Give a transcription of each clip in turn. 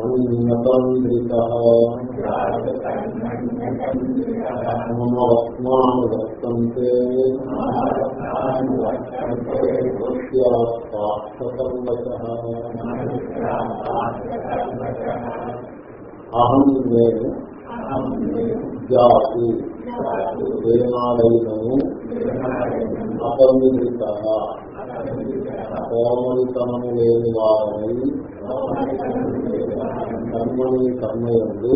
జాతుకర్మణ్యతంద్రిత మమ వస్మాను అహం నేను జాతి దేనాలైనను అపమిత కోమలితనము లేని వారని కర్మని కర్మయందు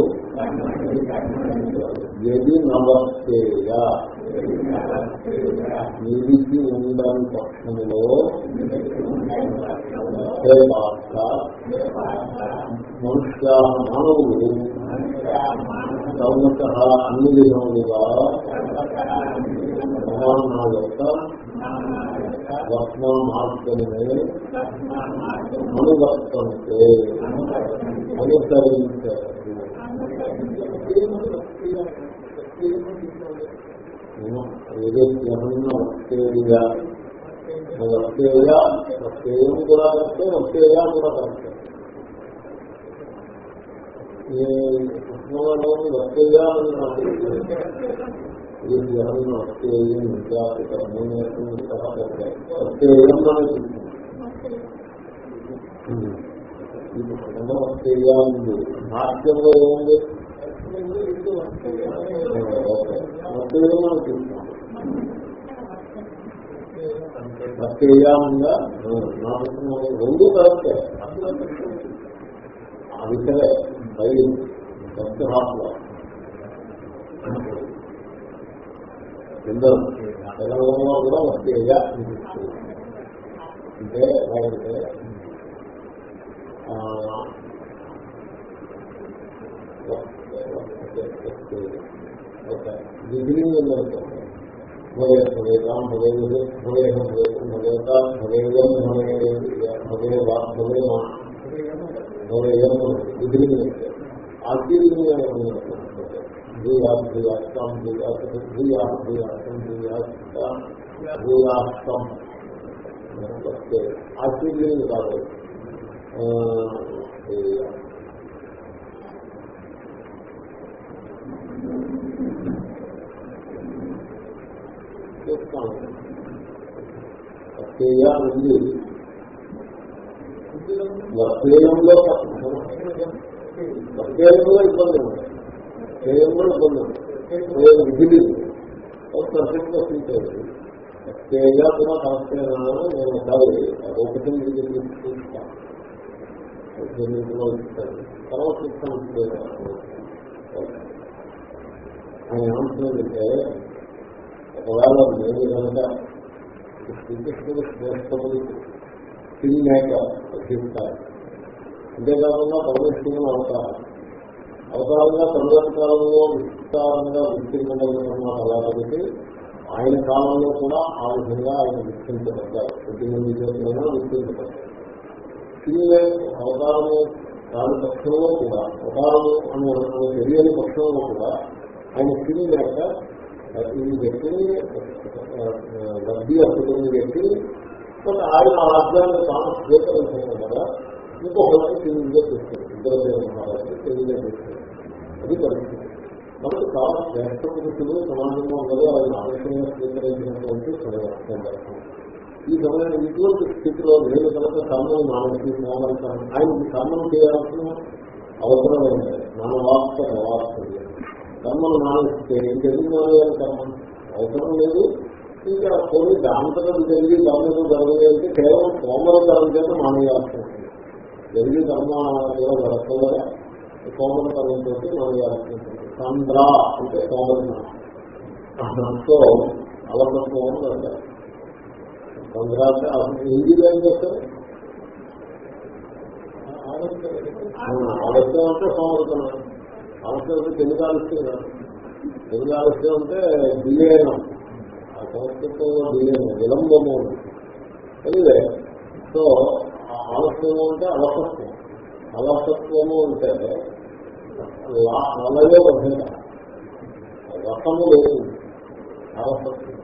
ఎది నమస్తేయ నిలిచి ఉండని పక్షంలో మనుష్య మానవులు సర్వత అన్ని విధములుగా నా యొక్క వర్మ మార్గమే అనువర్తంతే అనుసరించారు ఏదైనా వస్తేయ వస్తేయ వస్తేయం కూడా కరెక్టే వస్తేయ కూడా కరెక్టే. కృష్ణలోని వస్తేయ అని నాకు ఏదైనా వస్తేయం వస్తేయం ఇది ప్రథమ వస్తేయ ఉంది. నాట్యంలో ఏముంది? వస్తేయం రెండు కరెక్టే అది సరే బయలు భక్తి హాఫ్లో ఎందరూ తెలంగాణలో కూడా వస్తేయ అంటే అంటే బిగినింగ్ ఏంటంటే భవే భవేదాం భవే భవే భవేత భవేయం భవే భవే వా భవే మా బిగినింగ్ ఆశ్చర్యం కాదు చూస్తాను వస్తేయ ఉంది? వస్తేయంలో ఇబ్బంది ఉంది. ఇబ్బంది ఉంది. విధి ప్రసిద్ధ స్థితి వస్తేయ కూడా కరెక్టేనా నేను ఉండాలి ఒకటి చూస్తాను. తర్వాత ఇస్తాను ఆయన ఏమంటుందంటే ఒకవేళ నేను కనుక శ్రీకృష్ణుడు శ్రేష్టములు మేకర్ రక్షిస్తారు అంతేకాకుండా పరమేశ్వరుని అవతారం. అవతారంగా తరువాత విస్తారంగా విస్తారంగా అలా కాబట్టి ఆయన కాలంలో కూడా ఆ విధంగా ఆయన విస్తరించబడ్డారు. ప్రతి మంది చేతులైనా విస్తరించబడ్డారు. తిరిగే అవతారము దాని పక్షంలో కూడా అవతారము అని తెలియని పక్షంలో కూడా ఆయన తిరిగాక ఈ వ్యక్తిని లబ్ధి అర్థం వ్యక్తి కొన్ని ఆయన రాజ్యాన్ని తాను స్వీకరించడం కదా ఇంకొకరికి తెలివిగా చేస్తారు ఇద్దరు మహారాజు తెలివిగా చేస్తారు అది పరిస్థితి. మనకు చాలా శ్రేష్ట పురుషులు సమాజంలో ఉండదు ఆయన ఆలోచనగా స్వీకరించినటువంటి సందర్భం ఈ సమయంలో ఇటువంటి స్థితిలో నేను కనుక కర్మను మానసి మోమరిస్తాను ఆయనకి కర్మను చేయాల్సిన అవసరం ఏంటి మన వాస్తవ వాస్తవ్యం కర్మలు మానేస్తే ఇంకెందుకు మానేయాలి కర్మ? అవసరం లేదు. ఇంకా కొన్ని దాంతరం జరిగి కర్మకు జరగలేదంటే కేవలం సోమరకరం చేత మానేయాల్సి ఉంటుంది జరిగి కర్మ కూడా జరగకుండా చేసి మానేయాల్సి ఉంటుంది చంద్ర అంటే సోమరకం సో అలసత్వం తొందర అంటే హిందీలో ఏం చేస్తారు? ఆలస్యం. అంటే సోమరుతున్నాం ఆలస్యం తెలుగు ఆలస్యం తెలుగు ఆలస్యం అంటే బిలేనం ఆ సంస్కృతంలో బిలేనం విలంబము. ఎనివే సో ఆలస్యము అంటే అలసత్వం. అలసత్వము అంటే అలయో బద్ధత రసము లేదు. అలసత్వం.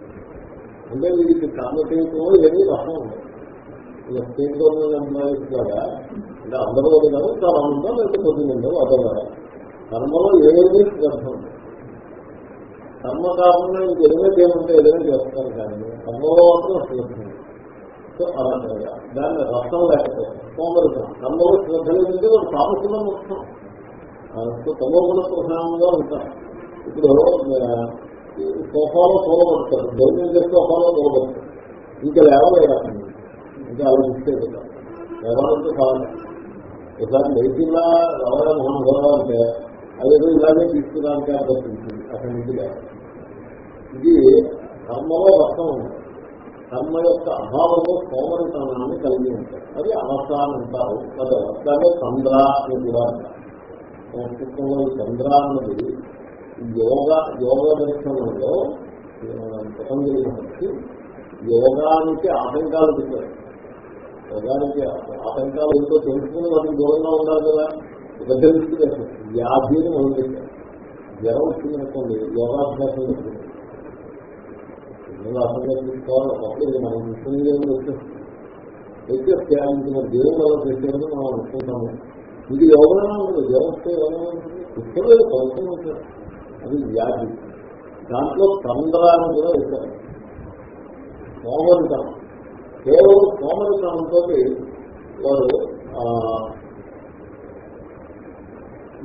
అంటే వీరికి కర్మతీయంలో ఏమీ రసం ఉండదు ఇలా స్టేట్ గవర్నమెంట్ ఎంప్లాయీస్ లాగా అంటే అందరూ కాదు చాలా ఉందో లేకపోతే కొద్దిగా ఉండవు అదొక కర్మలో ఏమీ శ్రద్ధ కర్మ కాకుండా ఇంక ఇంకేదైనా చేయమంటే ఏదైనా చేస్తారు కానీ కర్మలో మాత్రం శ్రద్ధ సో అలాగా దాన్ని రసం లేకపోతే సోమరితం కర్మలో శ్రద్ధ లేదంటే ఒక సామర్థ్యం వస్తాం తమోగుణ ప్రధానంగా ఉంటాం. ఇప్పుడు సోఫాలో తోలబడతారు భోజనం చేస్తే సోఫాలో తోలబడతారు ఇంకా లేవలేదు ఇంకా అలా చూస్తే లేవాలంటే కావాలి ఒకసారి లేచిలా రవాణా మనం గొడవ అంటే అదేదో ఇలాగే తీసుకురానికి అర్థించింది అక్కడి నుంచి ఇది కర్మలో రసం. ఉంది కర్మ యొక్క అభావంలో సోమరితనాన్ని కలిగి ఉంటాయి అది అవస్థానం అంటారు. కదా దాంట్లో చంద్ర అని కూడా అంటారు. సంస్కృతంలో చంద్ర అన్నది యోగ యోగ దర్శనంలో పతంజలి మహర్షి యోగానికి ఆటంకాలు పెట్టారు యోగానికి ఆటంకాలు ఏంటో తెలుసుకుని వాటికి దూరంగా ఉండాలి కదా. వ్యాధి తెలుసుకునేది మనం మొదలుపెట్టారు జ్వరం వచ్చిందనుకోండి యోగాభ్యాసం అసలు తీసుకోవాలి ఒకప్పుడు ఇది మనం ముఖ్యంగా వచ్చేస్తుంది వచ్చేస్తే దేవుడు అలా చేసేదని మనం అనుకుంటాము. ఇది ఎవరైనా ఉంటుంది జ్వరం వస్తే ఉంటుంది అది వ్యాధి. దాంట్లో తంద్రాన్ని కూడా వేశారు సోమరితనం కేవలం సోమరితనంతో వారు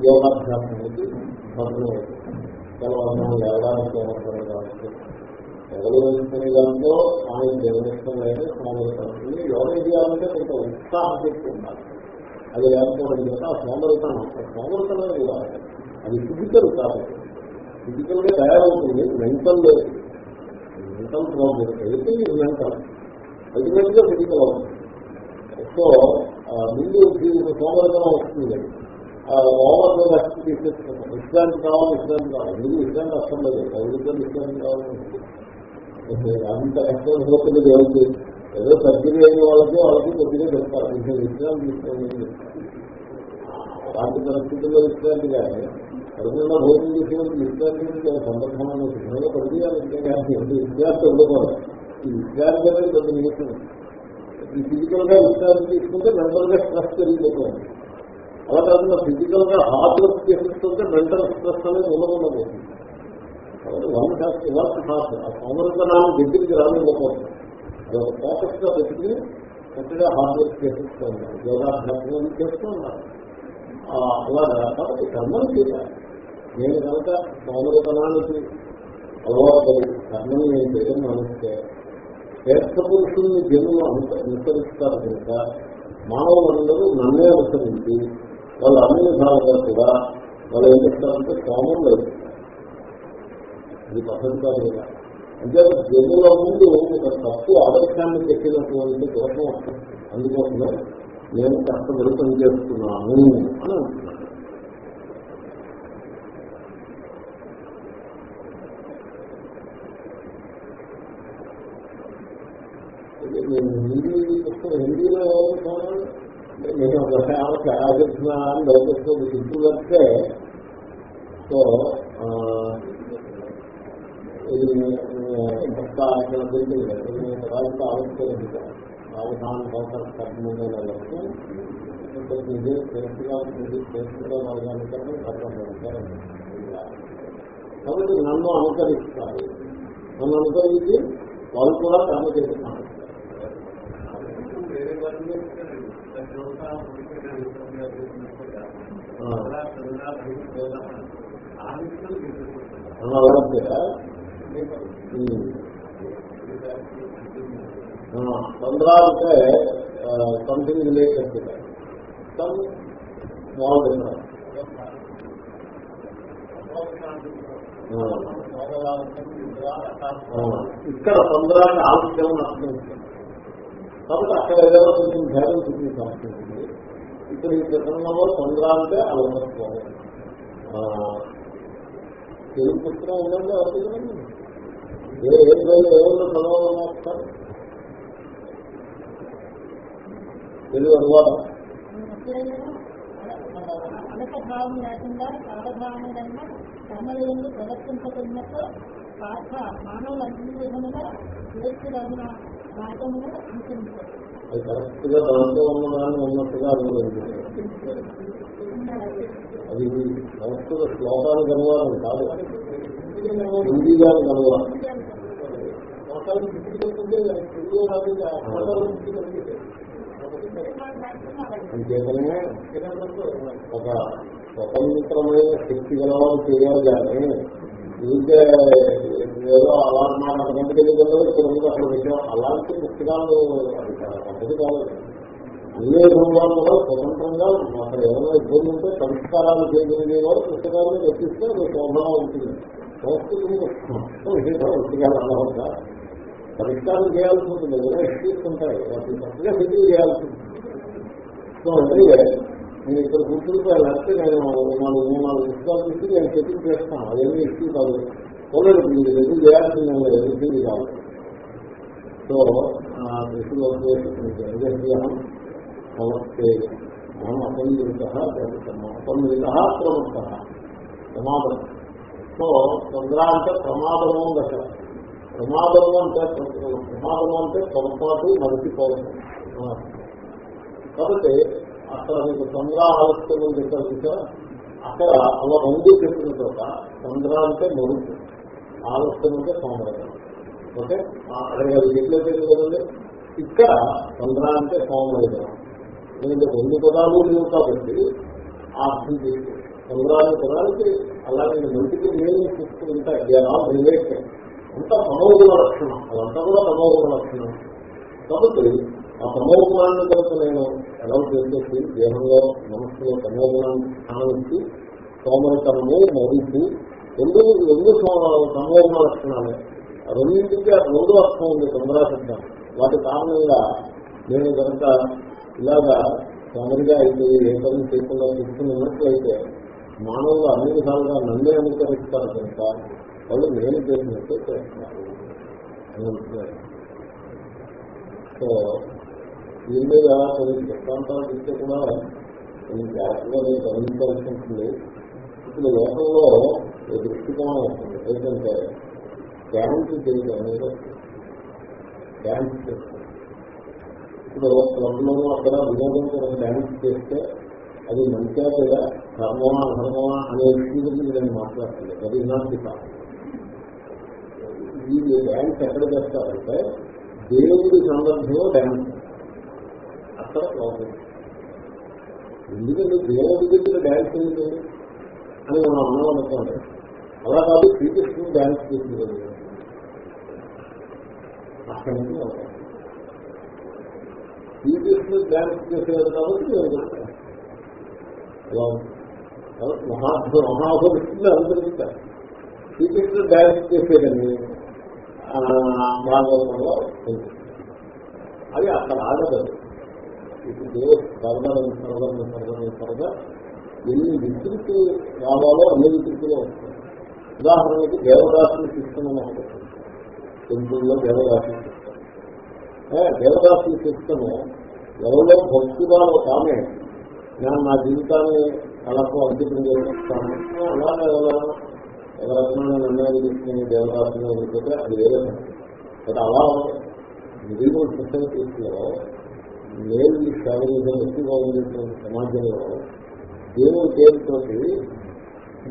యోగాభ్యాసం అనేది భద్రమవుతుంది కేవలం లేవడానికి సోమరితనం కావచ్చు ఎవరు వేసుకునే దాంట్లో ఆయన దేవనిష్టం లేదు సోమరితనం యోగ చేయాలంటే కొంత ఉత్సాహం శక్తి ఉండాలి. అది లేకపోవడం చేత ఆ సోమరితనం. సోమరితనం కూడా అది ఫిజికల్ కాదు ఫిజికల్గా తయారవుతుంది. మెంటల్ లేదు. మెంటల్ ప్రాబ్లం అయితే ఇది మెంటల్. అల్టిమేట్గా ఫిజికల్ అవుతుంది. సో ముందు సోమరితనం వస్తుంది. ఓవర్ రెస్ట్ తీసేసుకుంటాం. విశ్రాంతి కావాలి విశ్రాంతి కావాలి. ముందు విశ్రాంతి అర్థం లేదు? ఎవరికైనా విశ్రాంతి కావాలి. అంత కష్టం పోతుంది దేవుడికి ఏదో సర్జరీ అయిన వాళ్ళకి వాళ్ళకి కొద్దిగా చెప్తారు. కొంచెం విశ్రాంతి తీసుకోండి అలాంటి పరిస్థితుల్లో విశ్రాంతి కానీ కడుపులో భోజనం చేసేవాళ్ళకి విశ్రాంతి సందర్భంలో సిద్ధంగా పడియాలంటే కానీ విశ్రాంతి ఉండకూడదు ఈ విద్యార్థి అనేది కొంత నిమిషం ఈ ఫిజికల్గా విశ్రాంతి తీసుకుంటే మెంటల్గా స్ట్రెస్ పెరిగిపోతుంది. అలా కాకుండా ఫిజికల్గా హార్డ్ వర్క్ చేసేస్తుంటే మెంటల్ స్ట్రెస్ అనేది ఉండకుండా కాబట్టి వన్ హ్యాస్ వర్క్ హార్డ్ ఆ సోమరితనాన్ని దగ్గరికి రానివ్వకూడదు. అది ఒక ఫోకస్గా పెట్టుకుని చక్కగా హార్డ్ వర్క్ చేసేస్తూ ఉన్నారు యోగాభ్యాసం చేస్తూ ఉన్నారు అలాగా. కాబట్టి కర్మలు చేయాలి. నేను కనుక సౌందర్యతనానికి అలవాటు కర్మని నేను చేయడం మానేస్తే శ్రేష్ఠ పురుషుల్ని జనులు అనుసరిస్తారు కనుక మానవులందరూ నన్నే అనుసరించి వాళ్ళు అన్ని విధాలుగా కూడా వాళ్ళు ఏం చెప్తారంటే సోమం లేదు అది పసంతా లేదా అంటే జన్మలో ముందు ఒక తప్పు ఆదర్శాన్ని పెట్టినటువంటి దోషం వస్తుంది. అందుకోసమే నేను కష్టపడి పనిచేస్తున్నాను అని అంటున్నాను నేను హిందీ పుస్తకం హిందీలో ఎవరు నేను ఒకసారి ఆమెకి ఎలా చెప్తున్నా అని లోకేశ్వరి సింపుల్ వస్తే సో ఇది రాజకీయ ఆలోచన అవధానం కోసం కఠినంగా వెళ్ళచ్చు నిజే శ్రేష్ఠగా నిజే శ్రేష్ఠగా వర్గానికి కాబట్టి నన్ను అనుకరిస్తారు. నన్ను అనుకరించి వాళ్ళు కూడా కర్మ చేస్తున్నారు తొందర అంటే something related some small difference ఇక్కడ తొందరగా ఆలస్యం నష్టం కాబట్టి అక్కడ ఏదైనా కొంచెం భేదం చూపించాల్సి ఉంటుంది ఇక్కడ ఈ ప్రసంగంలో చంద్ర అంటే అలంకత్వం తెలుగు పుస్తకం ఉందండి ఎవరికి ఏ ఏ రోజు ఎవరు చదవాలన్నారు తెలుగు అనువాదం? అలకభావం లేకుండా కాలభావములైన పాఠ విధముగా అది కరెక్ట్గా దాంట్లో ఉన్నదాన్ని ఉన్నట్టుగా అనుభవించారు అది సంస్కృత శ్లోకాలు కలవాలని కాదు. హిందీగా కలవాలి అంచేతనే ఒక స్వతంత్రమైన శక్తి గలవాడు చేయాలి కానీ ఇంకే ఏదో అలాంటి మాట అంతకంటే తెలియదు తెలుగు అసలు విషయం అలాంటి పుస్తకాలు అది పద్ధతి కావాలి అన్ని విధంగాలు కూడా స్వతంత్రంగా అక్కడ ఏమైనా ఇబ్బంది ఉంటే పరిష్కారాలు చేయగలిగే వారు పుస్తకాలను రచిస్తే అది శోభన ఉంటుంది. సంస్కృతిని పుస్తకాలు అనవద్ద పరిష్కారం చేయాల్సి ఉంటుంది. ఏదైనా ఇష్యూస్ ఉంటాయి వాటిని చక్కగా సెటిల్ చేయాల్సి ఉంటుంది. సో అంటే నేను ఇక్కడ కూర్చుంటే లేకపోతే నేను నాలుగు మూడు నాలుగు పుస్తకాలు తీసి నేను సెటిల్ చేస్తాను. అదేమీ ఇష్యూ కాదు. పోలేదు మీరు ఎదురు చేయాల్సిందే ఎదుగుతుంది కాదు. సో దృష్టిలో విజయం నమస్తే. మనం అపండిత అపండిత ప్రముఖ ప్రమాదం. సో తొందర అంటే ప్రమాదము దశ ప్రమాదము అంటే ప్రమాదము అంటే పొరపాటు మరిచిపోవడం. కాబట్టి అక్కడ మీకు చంద్ర చెప్పారు చూసా అక్కడ అలా రెండు చెప్పిన చోట చంద్ర అంటే మరుపు ఆలస్యం అంటే సోమరకం ఓకే? అక్కడ ఎట్లయితే కదండి ఇక్కడ చంద్ర అంటే సోమరకం నేను రెండు పదాలు లేవు కాబట్టి ఆ స్థితి చేసి చంద్రాన్ని పదాలకి అలాగే మంచికి నేను చూసుకుంటాయి దే ఆర్ అంతా సమోగుణ లక్షణం. అదంతా కూడా సమోగుణ లక్షణం. కాబట్టి ఆ తమోగుణాన్ని కనుక నేను ఎలా చేసేసి దేహంలో మనస్సులో తమోగుణాన్ని స్థానించి సోమరితనము మరుపు రెండు రెండు తమోగుణ లక్షణాలే. రెండింటికి ఆ రెండు అర్థం ఉంది తొందరాశబ్దం వాటి కారణంగా నేను కనుక ఇలాగా సోమరిగా అయితే ఏ పని చేయకుండా చూస్తున్నట్లయితే మానవులు అన్ని విధాలుగా నన్నే అనుకరిస్తారు కనుక వాళ్ళు నేను చేసినట్టు చేస్తున్నారు సో దీని మీద కొన్ని దృష్టాంతాలు ఇస్తే కూడా కొన్ని జాగ్రత్తగా నేను గమనించాల్సి ఉంటుంది ఇప్పుడు లోకంలో ఈ దృష్టికోణం వస్తుంది? ఏంటంటే డ్యాన్స్ చేయడం అనేది డ్యాన్స్ చేస్తుంది ఇప్పుడు క్లబ్లోనూ అక్కడ వినోదం కొరకు డ్యాన్స్ చేస్తే అది మంచిగా లేదా? ధర్మమా అధర్మమా అనే విషయం గురించి నేను మాట్లాడుతుంది అది ఇలాంటి కాదు. ఈ డ్యాన్స్ ఎక్కడ చేస్తారంటే దేవుడి సందర్భంలో డ్యాన్స్ అక్కడ ప్రాబ్లం ఎందుకంటే దేవుడి దగ్గర డ్యాన్స్ ఏంటి అని మనం అన్నాం అనుకోండి అలా కాదు శ్రీకృష్ణుడు డ్యాన్స్ చేసింది అక్కడి నుంచి శ్రీకృష్ణుడు డ్యాన్స్ చేసేది కాబట్టి నేను అలా మహాభ మహాభవిష్ణులు అనుసరిస్తారు శ్రీకృష్ణుడు డ్యాన్స్ చేసేదని భాగవతంలో అది అక్కడ ఆడదు ఇప్పుడు సరదాలను సరదాలను సరదాలను సరదా ఎన్ని వికృతి రావాలో అన్ని వికృతిలో వస్తాయి. ఉదాహరణకి దేవదాసుని సిస్టమ్ అని ఒకటి టెంపుల్లో దేవదాసుని సిస్టమ్ దేవదాసుని సిస్టమ్ ఎవరో భక్తురాలు తామే నేను నా జీవితాన్ని కళకు అంకితం చేస్తాను. అలాగే ఎవరైనా ఎవరైనా నిర్ణయాలు తీసుకుని దేవదాసుని అది వేరే బట్ అలా నిధులు సిస్టమ్ తీసుకున్నారో మేల్ శారీరం ఎక్కువగా ఉండేటువంటి సమాజంలో దేవుడి పేరుతో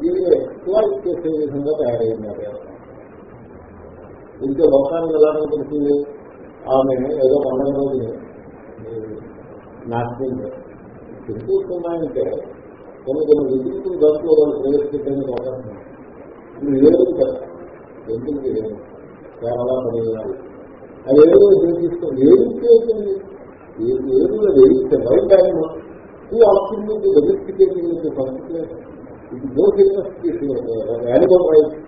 దీన్ని ఎక్స్ప్లాయిట్ చేసే విధంగా తయారైనారు ఇంకే లోకానికి ఎలా కనిపిస్తుంది? ఆమె ఏదో పండుగ రోజు నాట్యం. తెలుస్తున్నాయంటే కొన్ని కొన్ని విద్యుత్తులు దాంట్లో వాళ్ళు ప్రవేశపెట్టేందుకు అవకాశం ఇది లేదు కదా ఎందుకు కేరళ తమిళనాడు. అది ఏదో చూపిస్తుంది ఏం చేస్తుంది? ఏడులో వేయిస్తే right time two options domestication ఇది మోస్ట్ ఇన్వెస్టిగేషన్ యానిమల్ రైట్స్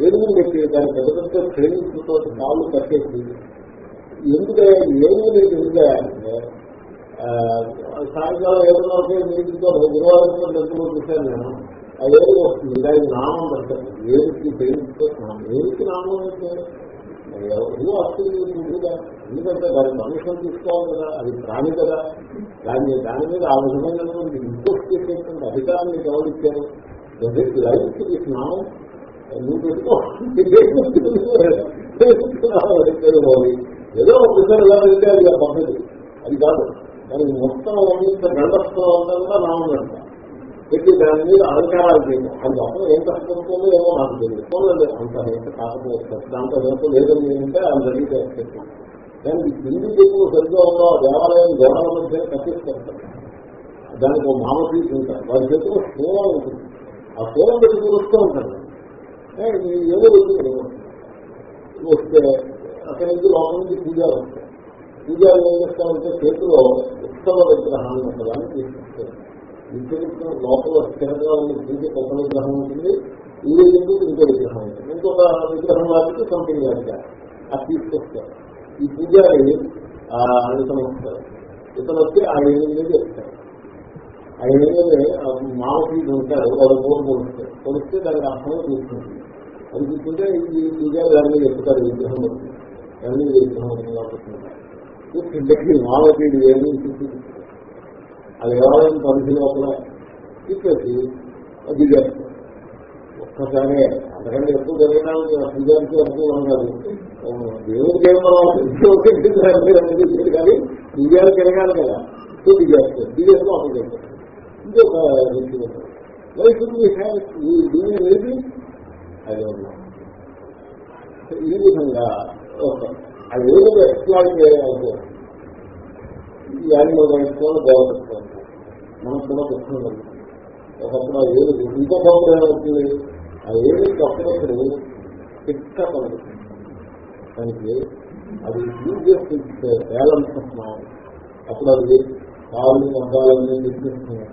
ఏడుగులు పెట్టి దాని పెద్ద పెద్ద ట్రైనింగ్స్ కాళ్ళు కట్టేసి ఎందుకంటే ఏమీ లేదు సాయంకాలం ఏదైనా వరకు మీటింగ్తో గురువారం డబ్బులు చూశాను నేను. ఆ ఏడు వస్తుంది దానికి నామం పెడతాను ఏడుకి పేరుతో ఏడుకి నామం? అంటే? ఎవరు వస్తుంది? ఎందుకంటే దాని పర్మిషన్ తీసుకోవాలి కదా అది ప్రాణి కదా. దాని దాని మీద ఆ విధమైనటువంటి ఇంట్రెస్ట్ చేసేటువంటి అధికారాన్ని గౌరవించారు లైఫ్ తీసుకున్నాము నువ్వు పెట్టుకోవాలి ఏదో ఒక విషయం ఎలా వెళ్తే అది ఆ పద్ధతి. అది కాదు. దానికి మొత్తం అంత గండస్థం అంతా కూడా నామం పెట్టి దాని మీద అలంకారాలు చేయడం అది అప్పుడు ఏం కష్టపడుతుందో ఏమో నాకు తెలియదు. అంత ఎంత కాకపోవచ్చు. దాంట్లో లేదని ఏంటంటే అది జరిగితే దానికి హిందీ చెప్పులు సరిగ్గా ఉందో దేవాలయం గోడల మధ్య కట్టిస్తారు దానికి ఒక మామతీసి ఉంటారు. వారి చేతిలో స్థూలం ఉంటుంది. ఆ స్థూలం పెట్టి చూస్తూ ఉంటారు. ఏ, ఏదో వచ్చింది వస్తే అక్కడి నుంచి లోపల నుంచి పూజలు వస్తాయి పూజలు ఏం చేస్తామంటే చేతిలో ఉత్సవ విగ్రహాన్ని ఒకదాన్ని తీసుకొస్తారు. ఇంటి లోపల స్థిరంగా ఉన్న పూజ కొత్త విగ్రహం ఉంటుంది. ఈ ఎందుకు ఇంకో విగ్రహం ఉంటుంది. ఇంకొక విగ్రహం వాటికి సంథింగ్ వాటికి అది తీసుకొస్తారు. ఈ పూజారి ఇతను వస్తారు. ఇతను వచ్చి ఆ ఎనిమిది చెప్తారు ఆ ఎనిమిది మామూలు ఉంటారు వాళ్ళు మూడు కొలుస్తారు కొలిస్తే దానికి అర్థం చూస్తుంది అది చూస్తుంటే ఈ పూజారి దాన్ని చెప్తారు విగ్రహం వస్తుంది దాని విగ్రహం వస్తుంది కాబట్టి మామూలు ఏమి చూస్తుంది? అది ఎవరైనా పరిధి లోపల చెప్పేసి అది చేస్తారు ఒక్కసారి అంతకంటే ఎక్కువ జరిగినా పూజానికి అనుకూలం కాదు దేవుడికి ఏం పర్వాలేదు కానీ పూజారికి తిరగాలి కదా. సో దిగేస్తారు దిగేసి అప్పుడు చేస్తారు. ఇంకొక వ్యక్తి లైఫ్ ఈ దీని ఏది అది ఉన్నాం ఈ విధంగా అది ఏదో ఎక్స్ప్లాయిట్ చేయాలి ఈ యానిమల్ రైట్స్ కూడా గౌరవిస్తూ ఉంటాం మనకు కూడా దుఃఖం ఒకప్పుడు ఏదో ఏడు ఇంకో బాబు ఏమవుతుంది ఆ ఏడు అప్పుడప్పుడు పిక్క పడుతుంది దానికి అది యూజెస్ బ్యాలెన్స్ మైండ్ అప్పుడు అది కాళ్ళు మగ్గాలన్నీ నిర్మిస్తున్నాయి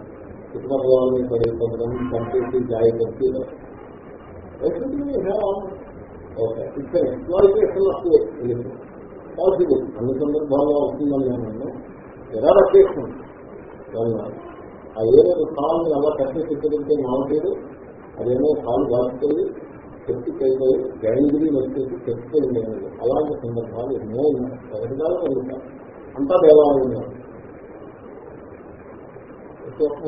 కుటుంబాలని పడి కొంతమంది కంపెనీ జాయి కట్టి ఓకే ఇక్కడ పాసిబుల్ అన్ని సందర్భాల్లో వస్తుందని నేను ఎలా రక్షిస్తుంది ఆ ఏదో కావాలని అలా కట్టి పెట్టుకుంటే మామూలు అదేమో కాలు బాగుపోయి చెట్టు అయిపోయి గైంగిరి వచ్చేసి చెట్టు అయిపోయింది అలాంటి సందర్భాలు ఎన్నో ఉన్నాయి. సహజాలు అంతా దేవాలయంలో.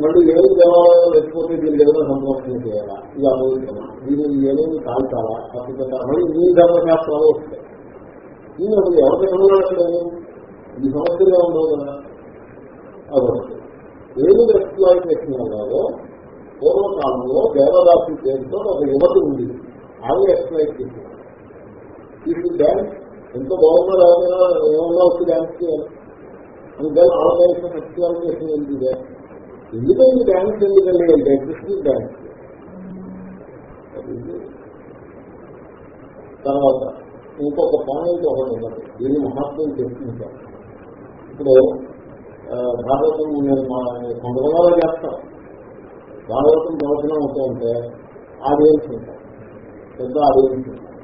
మళ్ళీ ఏడు దేవాలయం లేకపోతే దీనికి ఏదైనా సంరక్షణ చేయాలా? ఇది అనుభవించాలా దీన్ని ఏమేమి కాల్చాలా? తప్పిపోతా మళ్ళీ ఈ ధర్మశాస్త్రాలు వస్తాయి. దీని అసలు ఎవరి కనుగొనట్లేదు ఈ సమస్యగా ఉండవు కదా అదొకటి. ఏది చేసిన అన్నారో పూర్వకాలంలో దేవదాసు పేరుతో ఒక యువతి ఉంది. ఆమె ఎక్స్ప్లెయిన్ చేసింది. ఈ డ్యాన్స్ ఎంతో బాగున్నా ఎవరైనా ఏమన్నా వచ్చి డ్యాన్స్ చేయాలి? అందుకని ఆర్గనైజేషన్ ఎక్స్ప్లాయిటేషన్ ఏంటి ఎందుకంటే డ్యాన్స్ ఎందుకండి? అంటే కృష్ణ డ్యాన్స్ తర్వాత ఇంకొక పాయింట్ ఒకటి ఉన్నది దీన్ని మహాత్ములు తెలుసుకుంటారు ఇప్పుడు భారతం నేను మా కొంతమంది చేస్తాను భాగవతం ప్రవచనం అవుతూ ఉంటే ఆడియన్స్ ఉంటారు పెద్ద ఆడియన్స్ ఉంటారు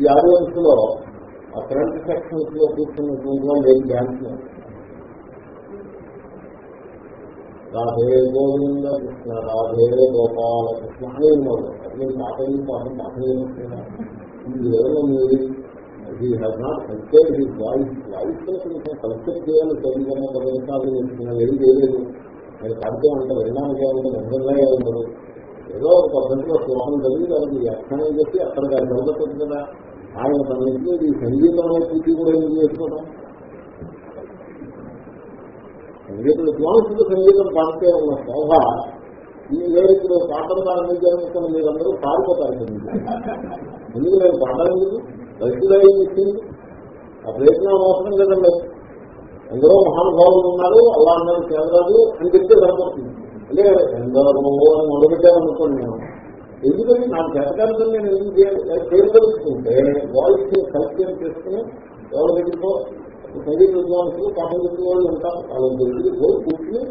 ఈ ఆడియన్స్లో ఆ ఫ్రంట్ సెక్షన్స్లో కూర్చున్నటువంటి వాళ్ళు ఏం డ్యాన్స్ రాధే గోవింద కృష్ణ రాధే గోపాల కృష్ణ అని ఉన్నారు. అది పాఠం పాఠం పాఠం ఏమవుతుందా మీరు he has not culture he voice voice కొంచెం కల్చర్ చేయాలి. చదివిన పదవించాలి ఏం చేయలేదు. మీరు పాడితే అంటే వినడానికి ఏమంటారు నిజంగా ఉండదు ఏదో ఒక పద్ధతిలో శ్లోకం చదివి దానికి వ్యాఖ్యానం చేసి అక్కడ దాన్ని నిలబెట్టదు కదా. ఆయన తన ఇంట్లో ఈ సంగీతంలో పూర్తి కూడా ఎందుకు చేసుకోవడం సంగీతం విద్వాంసులు సంగీతం పాడితే ఉన్న శోభ ఈ నేను ఇప్పుడు పాటలు ప్రారంభించాలనుకున్న మీరందరూ పారిపోతారు ఎందుకు నేను పాడాలి ఎందుకు? రైతులు ఇచ్చింది ఆ ప్రయత్నం అవసరం కదండి. ఎందరో మహానుభావులు ఉన్నారు అలా అన్నారు కేంద్రాలు అని చెప్తే సరిపోతుంది. అంటే ఎందరో అని మొదలుపెట్టామనుకోండి నేను. ఎందుకని నా చేతకాలని నేను ఎందుకు చేయగలుగుతుంటే వాయిస్ కల్చర్ చేసుకుని ఎవరి దగ్గరతో సంగీత విద్వాంసులు పాఠం చెప్పిన వాళ్ళు ఉంటారు. వాళ్ళ దగ్గరికి పోయి కూర్చుని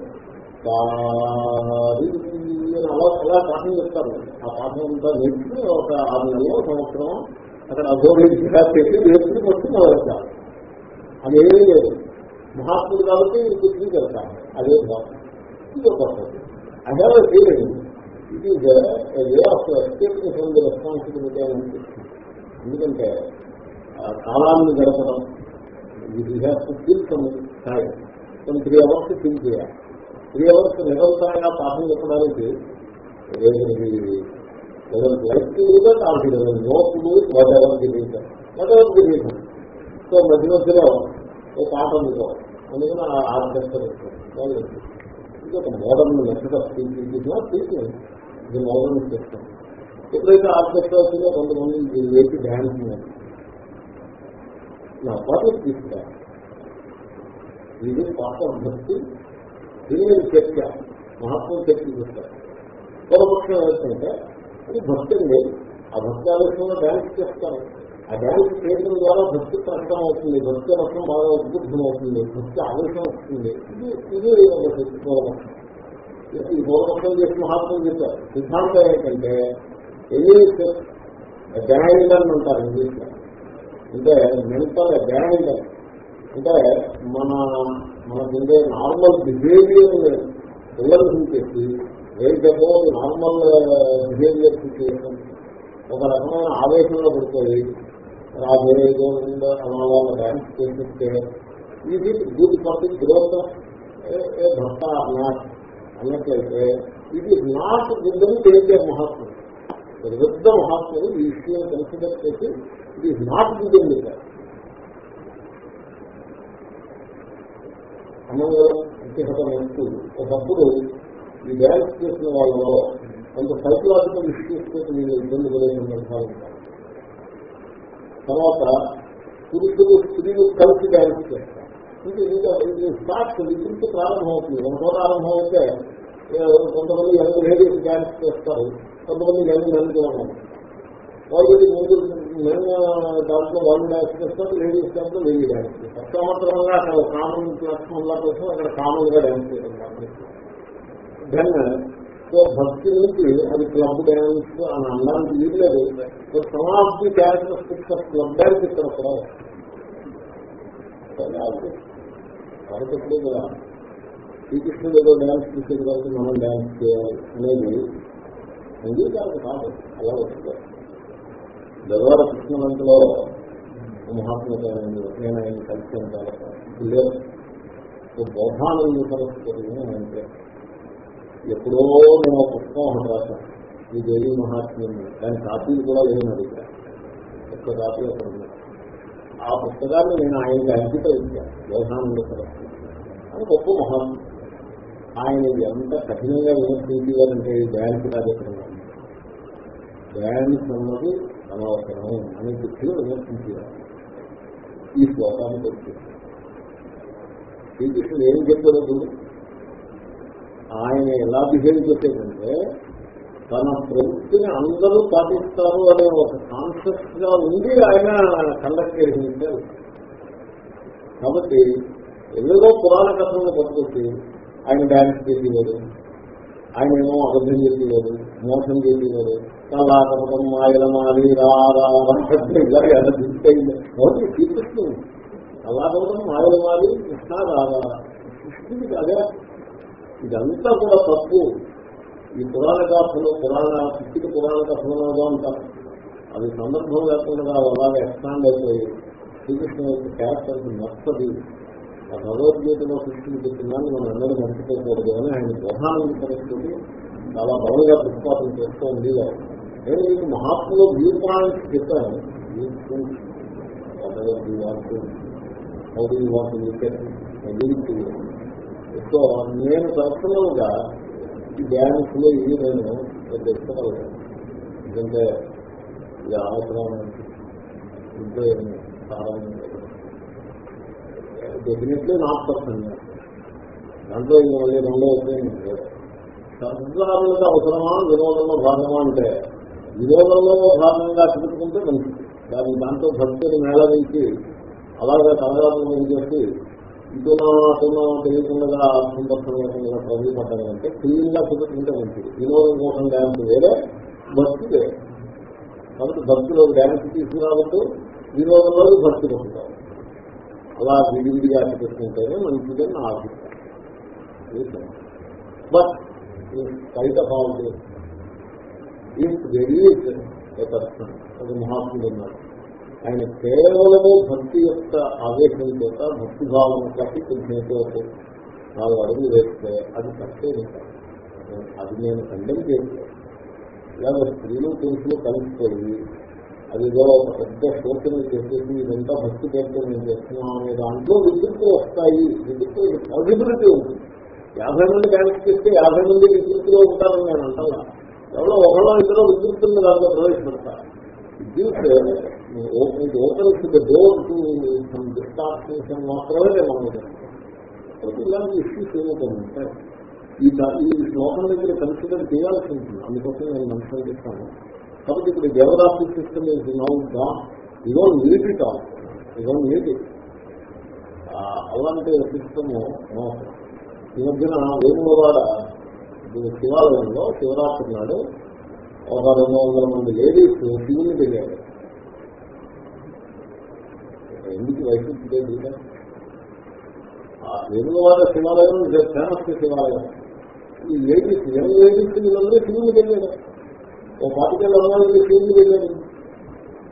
అలా అలా పాఠం చెప్తారు. ఆ పాఠం అంతా నేర్చుకుని ఒక ఆరు నెలలో సంవత్సరం అక్కడ అధోరేట్ చెప్పి నేర్చుకుని వచ్చి మొదలెట్టారు అదేమీ లేదు. మహాత్ముడు కాబట్టి పృథ్వీ వెళ్తాను అదే భావం. ఇది ఒక అదే feeling it is way of escaping from the responsibility అని అనిపిస్తుంది ఎందుకంటే కాలాన్ని గడపడం ఇది has to feel some time కొన్ని త్రీ అవర్స్ ఫీల్ చేయాలి త్రీ అవర్స్ నిరంతరంగా పాఠం చెప్పడానికి life confidence note whatever the reason whatever the reason so మధ్య మధ్యలో ఓ పాట ఉందో అందుకని ఆర్కెస్ట్రా ఇది ఒక మోడర్న్ మెథడ్ ఆఫ్ టీచింగ్ ఇది నాట్ టీచింగ్ ఇది మోడర్న్ సిస్టమ్ ఎప్పుడైతే ఆర్కెస్ట్రా వచ్చిందో కొంతమంది దీన్ని వేసి డ్యాన్స్ నా పాట తీసుకురా. ఇది పాట భక్తి. దీని మీద చర్చ. మహాత్ములు చర్చ చేస్తారు. పూర్వపక్షం ఏంటంటే ఇది భక్తి అండి ఆ భక్తి ఆలోచనలో డ్యాన్స్ చేస్తారు. ఆ డ్యాన్స్ చేయడం ద్వారా భక్తి ప్రకటన అవుతుంది భక్తి రసం బాగా ఉద్బుద్ధం అవుతుంది భక్తి ఆలోచన వస్తుంది. ఇది ఇది ఒక పూర్వపక్షం ఈ పూర్వపక్షం చేసి మహాత్ములు చెప్పారు. సిద్ధాంతం ఏంటంటే ఎన్ని డ్యానిలర్ అంటారు ఇంగ్లీష్లో అంటే మెంటల్ డ్యానిలర్ అంటే మన మనకుండే normal behaviour ఉల్లంఘించేసి wait about normal behaviour situation ఒక రకమైన ఆవేశంలో పడిపోయి ఆ వేరేదో ఉందో అలా చేసిస్తే ఇది గుడ్ పట్టి గ్రోత్ ఏ భర్త నాట్ అన్నట్లయితే ఇది నాట్ గుడ్డని తెలిసే మహాత్ముడు. వృద్ధ మహాత్ముడు ఈ విషయం కన్సిడర్ చేసి ఇది నాట్ గుడ్డని అమంగళం ఇతిహతం వస్తూ ఒకప్పుడు ఈ డ్యాన్స్ చేసిన వాళ్ళలో కొంత సైకలాజికల్ ఇష్యూస్ తోటి మీరు ఇబ్బంది పడే సందర్భాలు ఉంటాయి. తర్వాత పురుషులు స్త్రీలు కలిసి డ్యాన్స్ చేస్తారు ఇది ఇది స్టార్ట్ విద్యుత్ ప్రారంభం అవుతుంది ఎంతో ప్రారంభం అయితే కొంతమంది యంగ్ లేడీస్ డ్యాన్స్ చేస్తారు. కొంతమంది యంగ్ మెన్ ఉన్నారు. వాళ్ళు ముందు మెన్ దాంట్లో వాళ్ళు డ్యాన్స్ చేస్తారు లేడీస్ దాంట్లో లేడీ డ్యాన్స్ చేస్తారు. సంవత్సరంగా అక్కడ కామన్ ప్లాట్ఫామ్ లా కోసం అక్కడ కామన్గా డ్యాన్స్ చేయడం దెన్ సో భక్తి నుంచి అది క్లబ్ డ్యాన్స్ అని అనడానికి వీల్లేదు so some of the characteristics of club dance ఇక్కడ కూడా కాబట్టి కదా శ్రీకృష్ణుడు ఏదో డ్యాన్స్ చేసేది కాబట్టి మనం డ్యాన్స్ చేయాలి అనేది అంగీకారం కాదు. అలా వస్తుంది. గదవాడ కృష్ణవంతులో మహాత్ముడు నేను ఆయన కలిసి ఉంటాను. లేదు బోధానంద సరస్వతి ఆయన ఎప్పుడో నేను ఒక పుస్తకం ఒకటి రాశాను. ఈ దేవి మహాత్మ్యం దాని కాపీలు కూడా లేవు నా దగ్గర ఒక్క కాపీ అక్కడ ఆ పుస్తకాన్ని నేను ఆయనకి అంకిత ఇచ్చాను. వ్యవహానంద అని గొప్ప మహాత్మ ఆయన ఎంత కఠినంగా విమర్శించేవారంటే ఈ డ్యాన్స్ కార్యక్రమం డ్యాన్స్ అన్నది అనవసరం అని దృష్టిలో విమర్శించేవారు ఈ శ్లోకానికి వచ్చింది శ్రీకృష్ణుడు ఏం చెప్పారు ఆయన ఎలా బిహేవ్ చేసేదంటే తన ప్రవృత్తిని అందరూ పాటిస్తారు అనే ఒక కాన్సెప్ట్గా ఉండి ఆయన కండక్ట్ చేసింది కాబట్టి ఎన్నో పురాణ కథలను పట్టుకొచ్చి ఆయన డాన్స్ చేసేవారు ఆయన ఏమో అబద్ధం చేసేవారు మోసం చేసేవారు కళాకపటం మాయల మాలి రారా శ్రీకృష్ణుడు కళాకపటం మాయల మాలి కృష్ణ రారా కృష్ణుడికి అదే ఇదంతా కూడా తప్పు. ఈ పురాణ గాథలు పురాణ పుట్టిక పురాణ కథలు ఉంటారు. అది సందర్భం లేకుండా అలాగే ఎక్స్పాండ్ అయిపోయి శ్రీకృష్ణ యొక్క క్యారెక్టర్ నచ్చది. ఆ భగవద్గీతలో కృష్ణుడు చెప్తున్నాను మనం అందరూ మర్చిపోకూడదు అని ఆయన ప్రధాన పరిస్థితి చాలా బలంగా ప్రతిపాదన చేస్తూ ఉంది నేను మీకు మహాత్ములో వ్యూ పాయింట్స్ చెప్పాను. హౌ డూ వాంట్ సో నేను పర్సనల్గా ఈ డ్యాన్స్లో ఇది నేను పెద్ద ఇష్టపడలేదు ఎందుకంటే ఇది ఆసనం ఉద్యోగం డెఫినెట్లీ నాట్ పర్సన్ దాంట్లో ఇది మళ్ళీ రెండో ఒపీనియన్ సంస్కారాలకు అవసరమా? వినోదంలో భాగమా అంటే వినోదంలో భాగంగా పెట్టుకుంటే మంచిది. దాని దాంతో భక్తులు మేళవించి అలాగే తరగతులు చేసి ఇటునా అటునా తెలియకుండా అర్థం పర్థం లేకుండా ప్రజలు పడ్డారు అంటే క్లీన్గా కుదురుకుంటే మంచిది. వినోదం కోసం డ్యాన్స్ వేరే భక్తి వేరే. కాబట్టి భక్తిలో డ్యాన్స్ తీసుకురావద్దు వినోదంలో భక్తి కొట్టుకోవాలి అలా విడివిడిగా పెట్టుకుంటేనే మంచిదని నా అభిప్రాయం. బట్ బయట బాగుంటుంది ఈస్ వెరీ పర్సన్ ఒక మహాత్ముడు ఉన్నారు ఆయన కేవలము భక్తి యొక్క ఆవేశం చేత భక్తి భావం కట్టి కొంచెం నాలుగు అడుగులు వేస్తే అది తప్పే అది నేను ఖండం చేస్తాను ఇలాగ స్త్రీలు పురుషులు కలిసిపోయి అది ఒక పెద్ద శోచన చేసేసి ఇదంతా భక్తి పేరుతో నేను చేస్తున్నాను అనే దాంట్లో విద్యుత్తులు వస్తాయి. విద్యుత్తు పాజిబిలిటీ ఉంటుంది. యాభై మంది డ్యాన్స్ చేస్తే యాభై మంది విద్యుత్తులో ఉంటారని నేను అంటాను. ఎవరో ఒకళ్ళ ఇద్దరు విద్యుత్తులు దాంట్లో ప్రవేశపెడతారు. విద్యుత్ open to the door to some distortion మాత్రమే నేను అనుకుంటాను ఇలాంటి ఇష్యూస్ ఏమవుతాయంటే ఈ ఈ శ్లోకం దగ్గర కన్సిడర్ చేయాల్సి ఉంటుంది అందుకోసం నేను మనసులో చేస్తాను కాబట్టి ఇప్పుడు జవరాత్రి సిస్టమ్ ఇస్ నౌ గా ఇదో నీటి ఇట్ ఇదో నీటి అలాంటి సిస్టమ్ ఈ మధ్యన వేణుగోవాడ శివాలయంలో శివరాత్రి నాడు ఒక రెండు వందల మంది లేడీస్ శివుని వెళ్ళారు ఎందుకు వైసీపీ లేదు వేణుగోవాడ శివాలయం ఫేమస్ శివాలయం. ఈ లేడీస్ యంగ్ లేడీస్ వీళ్ళందరూ శివుని వెళ్ళారు ఓ పాటికల్ అమ్మాయిలు శివుని వెళ్ళారు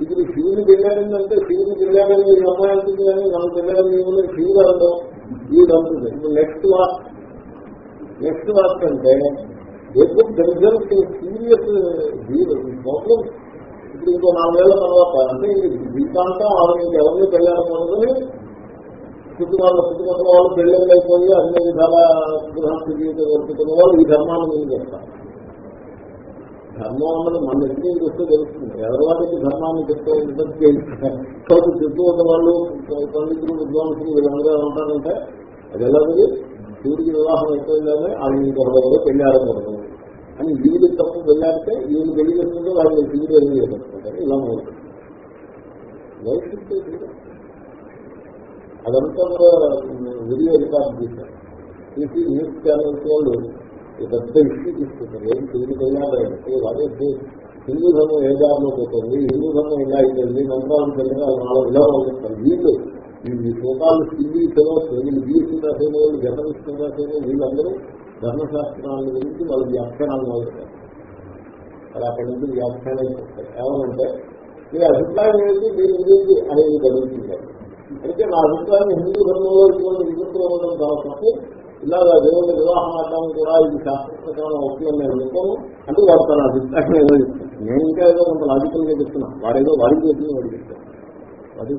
ఇప్పుడు శివుని వెళ్ళారంటే శివుని వెళ్ళారని ఈ అమ్మాయి అంటుంది కానీ నాకు వెళ్ళారని ఏమన్నా శివుడు అనడం వీడు అంటుంది ఇప్పుడు నెక్స్ట్ వాక్ నెక్స్ట్ వాక్ అంటే ఎప్పుడు దెమ్సెల్స్ సీరియస్ ప్రాబ్లమ్ ఇప్పుడు ఇంకో నాలుగేళ్ళ తర్వాత అంటే జీవితాంతం ఆవిడ ఎవరిని పెళ్ళాలనుకున్నది చుట్టుపక్కల చుట్టుపక్కల వాళ్ళు పెళ్ళిళ్ళు అయిపోయి అన్ని విధాల గృహస్థ జీవితం జరుపుతున్న వాళ్ళు ఈ ధర్మాన్ని నేను చేస్తారు ధర్మం అన్నది మన ఎన్ని చూస్తే తెలుస్తుంది. ఎవరి ధర్మాన్ని చెప్తూ ఉంటుంది కాబట్టి చుట్టూ ఉన్న వాళ్ళు పండితులు విద్వాంసులు వీళ్ళందరూ ఉంటారంటే అది ఎలాగది? సూర్యుడికి వివాహం అయిపోయిందని ఆయన ఇంకొకరు పెళ్ళి ఆడకూడదు అని వీళ్ళు తప్పు వెళ్ళాలంటే వీళ్ళు పెళ్ళి వాళ్ళు సూర్యుడు ఏమి చేసుకుంటారు ఇలా మొదలు అదంతా కూడా వీడియో రికార్డు చేశారు. తీసి న్యూస్ ఛానల్స్ వాళ్ళు పెద్ద ఇష్యూ తీసుకుంటారు. ఏం తిరిగి వెళ్ళాలంటే అదే హిందూ ధర్మం ఏ దారిలో పోతుంది హిందూ ధర్మం ఇలా అయిపోయింది మంత్రాలు తెలియదు నాలుగు ఇలా ఉంటారు వీళ్ళు ఈ శ్లోకాలు హిందీ చదవచ్చు. వీళ్ళు బీఎస్సీ రాసేవాళ్ళు జర్నలిస్ట్ రాసేవాళ్ళు వీళ్ళందరూ ధర్మశాస్త్రాల గురించి వాళ్ళు వ్యాఖ్యానాలు మొదలుపెట్టారు. అది అక్కడి నుంచి వ్యాఖ్యానాలు చెప్తారు ఏమనంటే మీ అభిప్రాయం ఏంటి దీని గురించి అనేది జరుగుతుంటారు అయితే నా అభిప్రాయం హిందూ ధర్మంలో ఇటువంటి విధులు ఉండడం చాలా తప్పు ఇలాగా దేవుని వివాహం ఆడడం కూడా ఇది శాస్త్రప్రకారం అవుతుందని నేను అనుకోను అంటే వాడు తన అభిప్రాయం ఏదో చెప్తాను నేను ఇంకా ఏదో కొంత లాజికల్గా చెప్తున్నా. వాడేదో వాడికి చెప్పింది వాడు చెప్తాను వాడి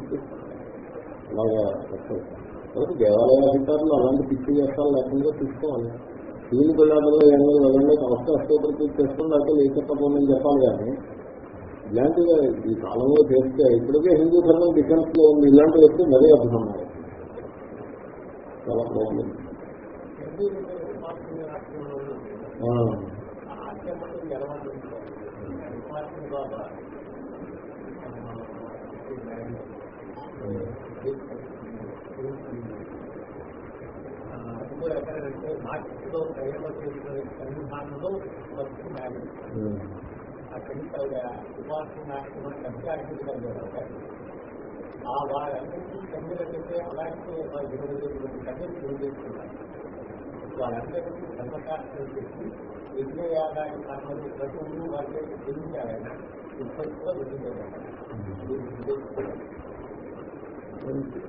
అలాగా కాబట్టి దేవాలయ అధికారులు అలాంటి పిచ్చి చేస్తాను లేకుండా తీసుకోవాలి శివుని పిల్లలు ఏమైనా వెళ్ళండి అవస్థ అష్టోపరి పూర్తి చేసుకుని లేకపోతే ఏ చెప్పకపోయిందని చెప్పాలి కానీ ఇలాంటివి ఈ కాలంలో చేస్తే ఇప్పటికే హిందూ ధర్మం డిఫెన్స్లో ఉంది ఇలాంటివి వస్తే మరీ అర్థం చాలా ప్రాబ్లం Thank you. మార్చిలో ప్రయోగం చేసిన సంవిధానంలో వస్తు మ్యారేజ్ అక్కడి నుంచి ఆవిడ ఉపాసన నాశనం ఆ వారందరికీ కన్నులకైతే అలాంటి ఒక ఇరవై ఐదు కన్నులు గురి చేసుకున్నారు వాళ్ళందరికీ చేసి యజ్ఞయాగాన్ని కర్మలు ప్రతి వాళ్ళే ఎదిగాయన ఇప్పటికీ వెళ్తుంది ఇప్పటికి కూడా ఉంది అతనికి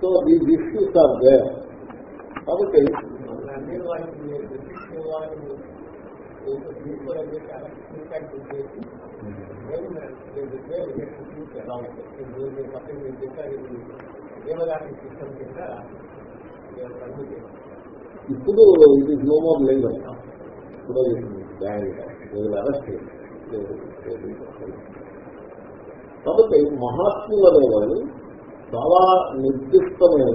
సో ఈ ఇష్యూస్ ఆర్ దే కాబట్టి దేవదానికి సిస్టమ్ కింద ఇప్పుడు it is no more legal ఇప్పుడు బ్యాన్ అరెస్ట్ కాబట్టి మహాత్ములు అనేవాళ్ళు చాలా నిర్దిష్టమైన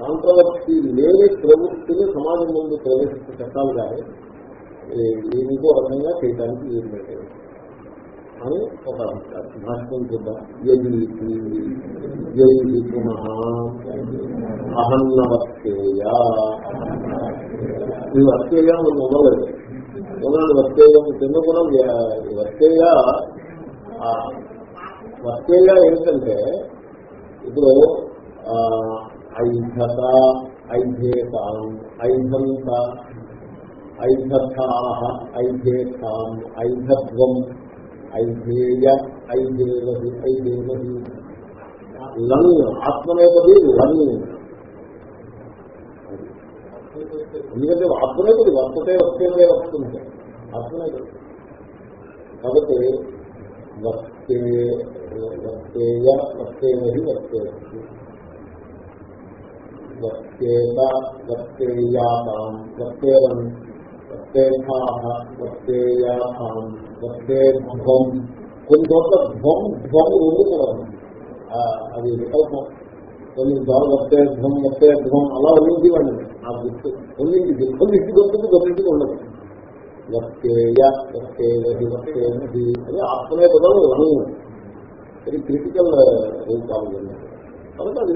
కాంట్రవర్సీ లేని ప్రవృత్తిని సమాజం ముందు ప్రవేశించే చట్టాలు కానీ ఈ- ఇంకో రకంగా చేయడానికి వీలు పెట్టారు అని ఒక భాష్యం చూద్దాం. యజీతి యజీ పునః అహన్నవర్తేయ ఈ వర్తేయ మొదలలేదు మొదలు వర్తేయం కింద కూడా వస్తేయ వస్తేయ ఏంటంటే ఇప్పుడు ఐధత ఐధేతాం ఐధంత ఐధథాహ ఐధేతాం ఐధత్వం ఐధేయ ఐదేవహి ఐదేవహి. లంగ్ ఆత్మనేపది లంగ్ ఎందుకంటే ఆత్మనేపది వర్తతే వస్తేనే వస్తుంది ఆత్మనేపది కాబట్టి వస్తే వస్తేయ వస్తేనది వస్తే వస్తేత వర్తేయాతాం వర్తేరం వర్తేధ్వం కొన్ని చోట్ల ధ్వం ధ్వం ఉంది. ఆ, అది వికల్పం కొన్ని చోట్ల వర్తేధ్వం వర్తేధ్వం అలా ఉండింది ఆ గుర్తు కొన్నింటికి కొన్నింటికి వస్తుంది కొన్నింటికి ఉండదు అది ఆత్మనే పదం అను ఇది క్రిటికల్ రూపాలు కాబట్టి అది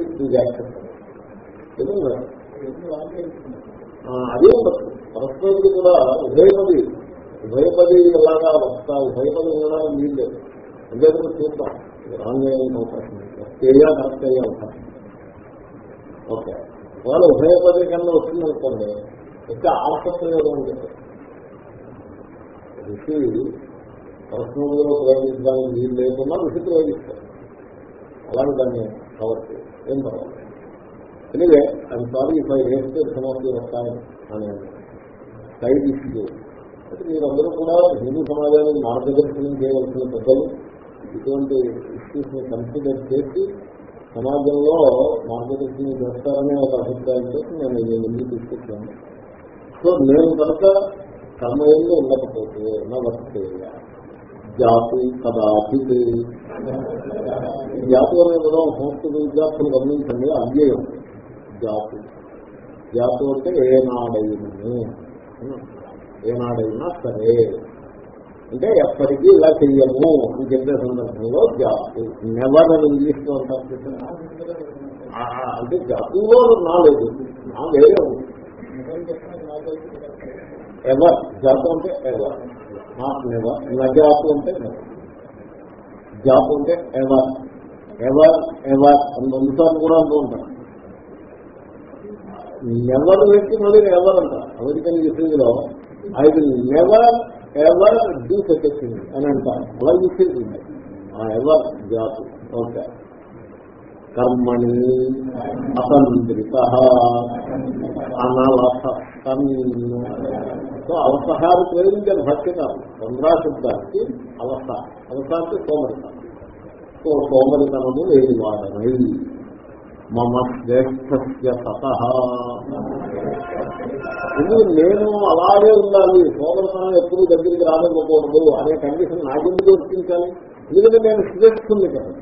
ఆ, అదే ఉండదు పరస్పరుడు కూడా ఉభయపది ఉభయపది ఎలాగా వస్తా ఉభయపది ఉండడానికి వీలు లేదు అంతేకాదు చూద్దాం. రాంగ్ అవకాశం. వస్తేయా కరెక్ట్ అయ్యే అవకాశం. ఓకే. ఒకవేళ ఉభయపది కన్నా వచ్చిందనుకోండి వచ్చే ఆలస్యం ఉంటుంది ఋషి పరస్పరంలో ప్రయోగించడానికి వీలు లేకుండా ఋషి ప్రయోగిస్తారు. అలాగే దాన్ని కవర్ చేయాలి. ఏం పర్వాలేదు. Anyway I'm sorry if I rested some of your side issue. మీరందరూ కూడా హిందూ సమాజానికి మార్గదర్శనం చేయవలసిన పెద్దలు ఇటువంటి ఇష్యూస్ని కన్సిడర్ చేసి సమాజంలో మార్గదర్శనం చేస్తారనే ఒక అభిప్రాయంతో నేను ముందు తీసుకొచ్చాను. సో నేను కనుక కర్మయంలో ఉండకపోతే నా వస్తే జాతి కదాపి జాతి అనే కూడా సంస్కృత విద్యార్థులు గమనించండి అవ్యయం. జాతి. జాతి అంటే ఏనాడైనను ఏనాడైనా సరే. అంటే ఎప్పటికీ ఇలా చెయ్యము అని చెప్పే సందర్భంలో జాతి. నెవర్ అని ఇంగ్లీష్లో అంటారు అంటే జాతుల్లో నాలేదు నా వేరే ఎవర్ జాతు అంటే ఎవర్ నాట్ నెవర్ నజాతు అంటే నెవర్ జాతు అంటే ఎవర్ ఎవర్ ఎవర్ అని రెండుసార్లు కూడా అంటూ ఉంటాను నెవర్ వ్యక్తి మళ్ళీ ఎవర్ అంటారు American యూసేజ్లో I will never ever do సెటెక్టింగ్ అని అంటారు అలా యూసేజ్ ఆ ఎవర్ జాతు. ఓకే. కర్మణి అసంద్రిత అనవసన్ సో అవసహాలు ప్రయోగించారు భక్తికారు చంద్రాశబ్దానికి అవస్థ అవస అంటే సోమరితనం. సో సోమరితనము లేని వాడనై మమ శ్రేష్ఠస్య సత ఎందుకు నేను అలాగే ఉండాలి. సోమరితనం ఎప్పుడు దగ్గరికి రానివ్వకూడదు అనే కండిషన్ నాకెందుకు వర్తించాలి ఎందుకంటే నేను శ్రేష్ఠుంది కదా.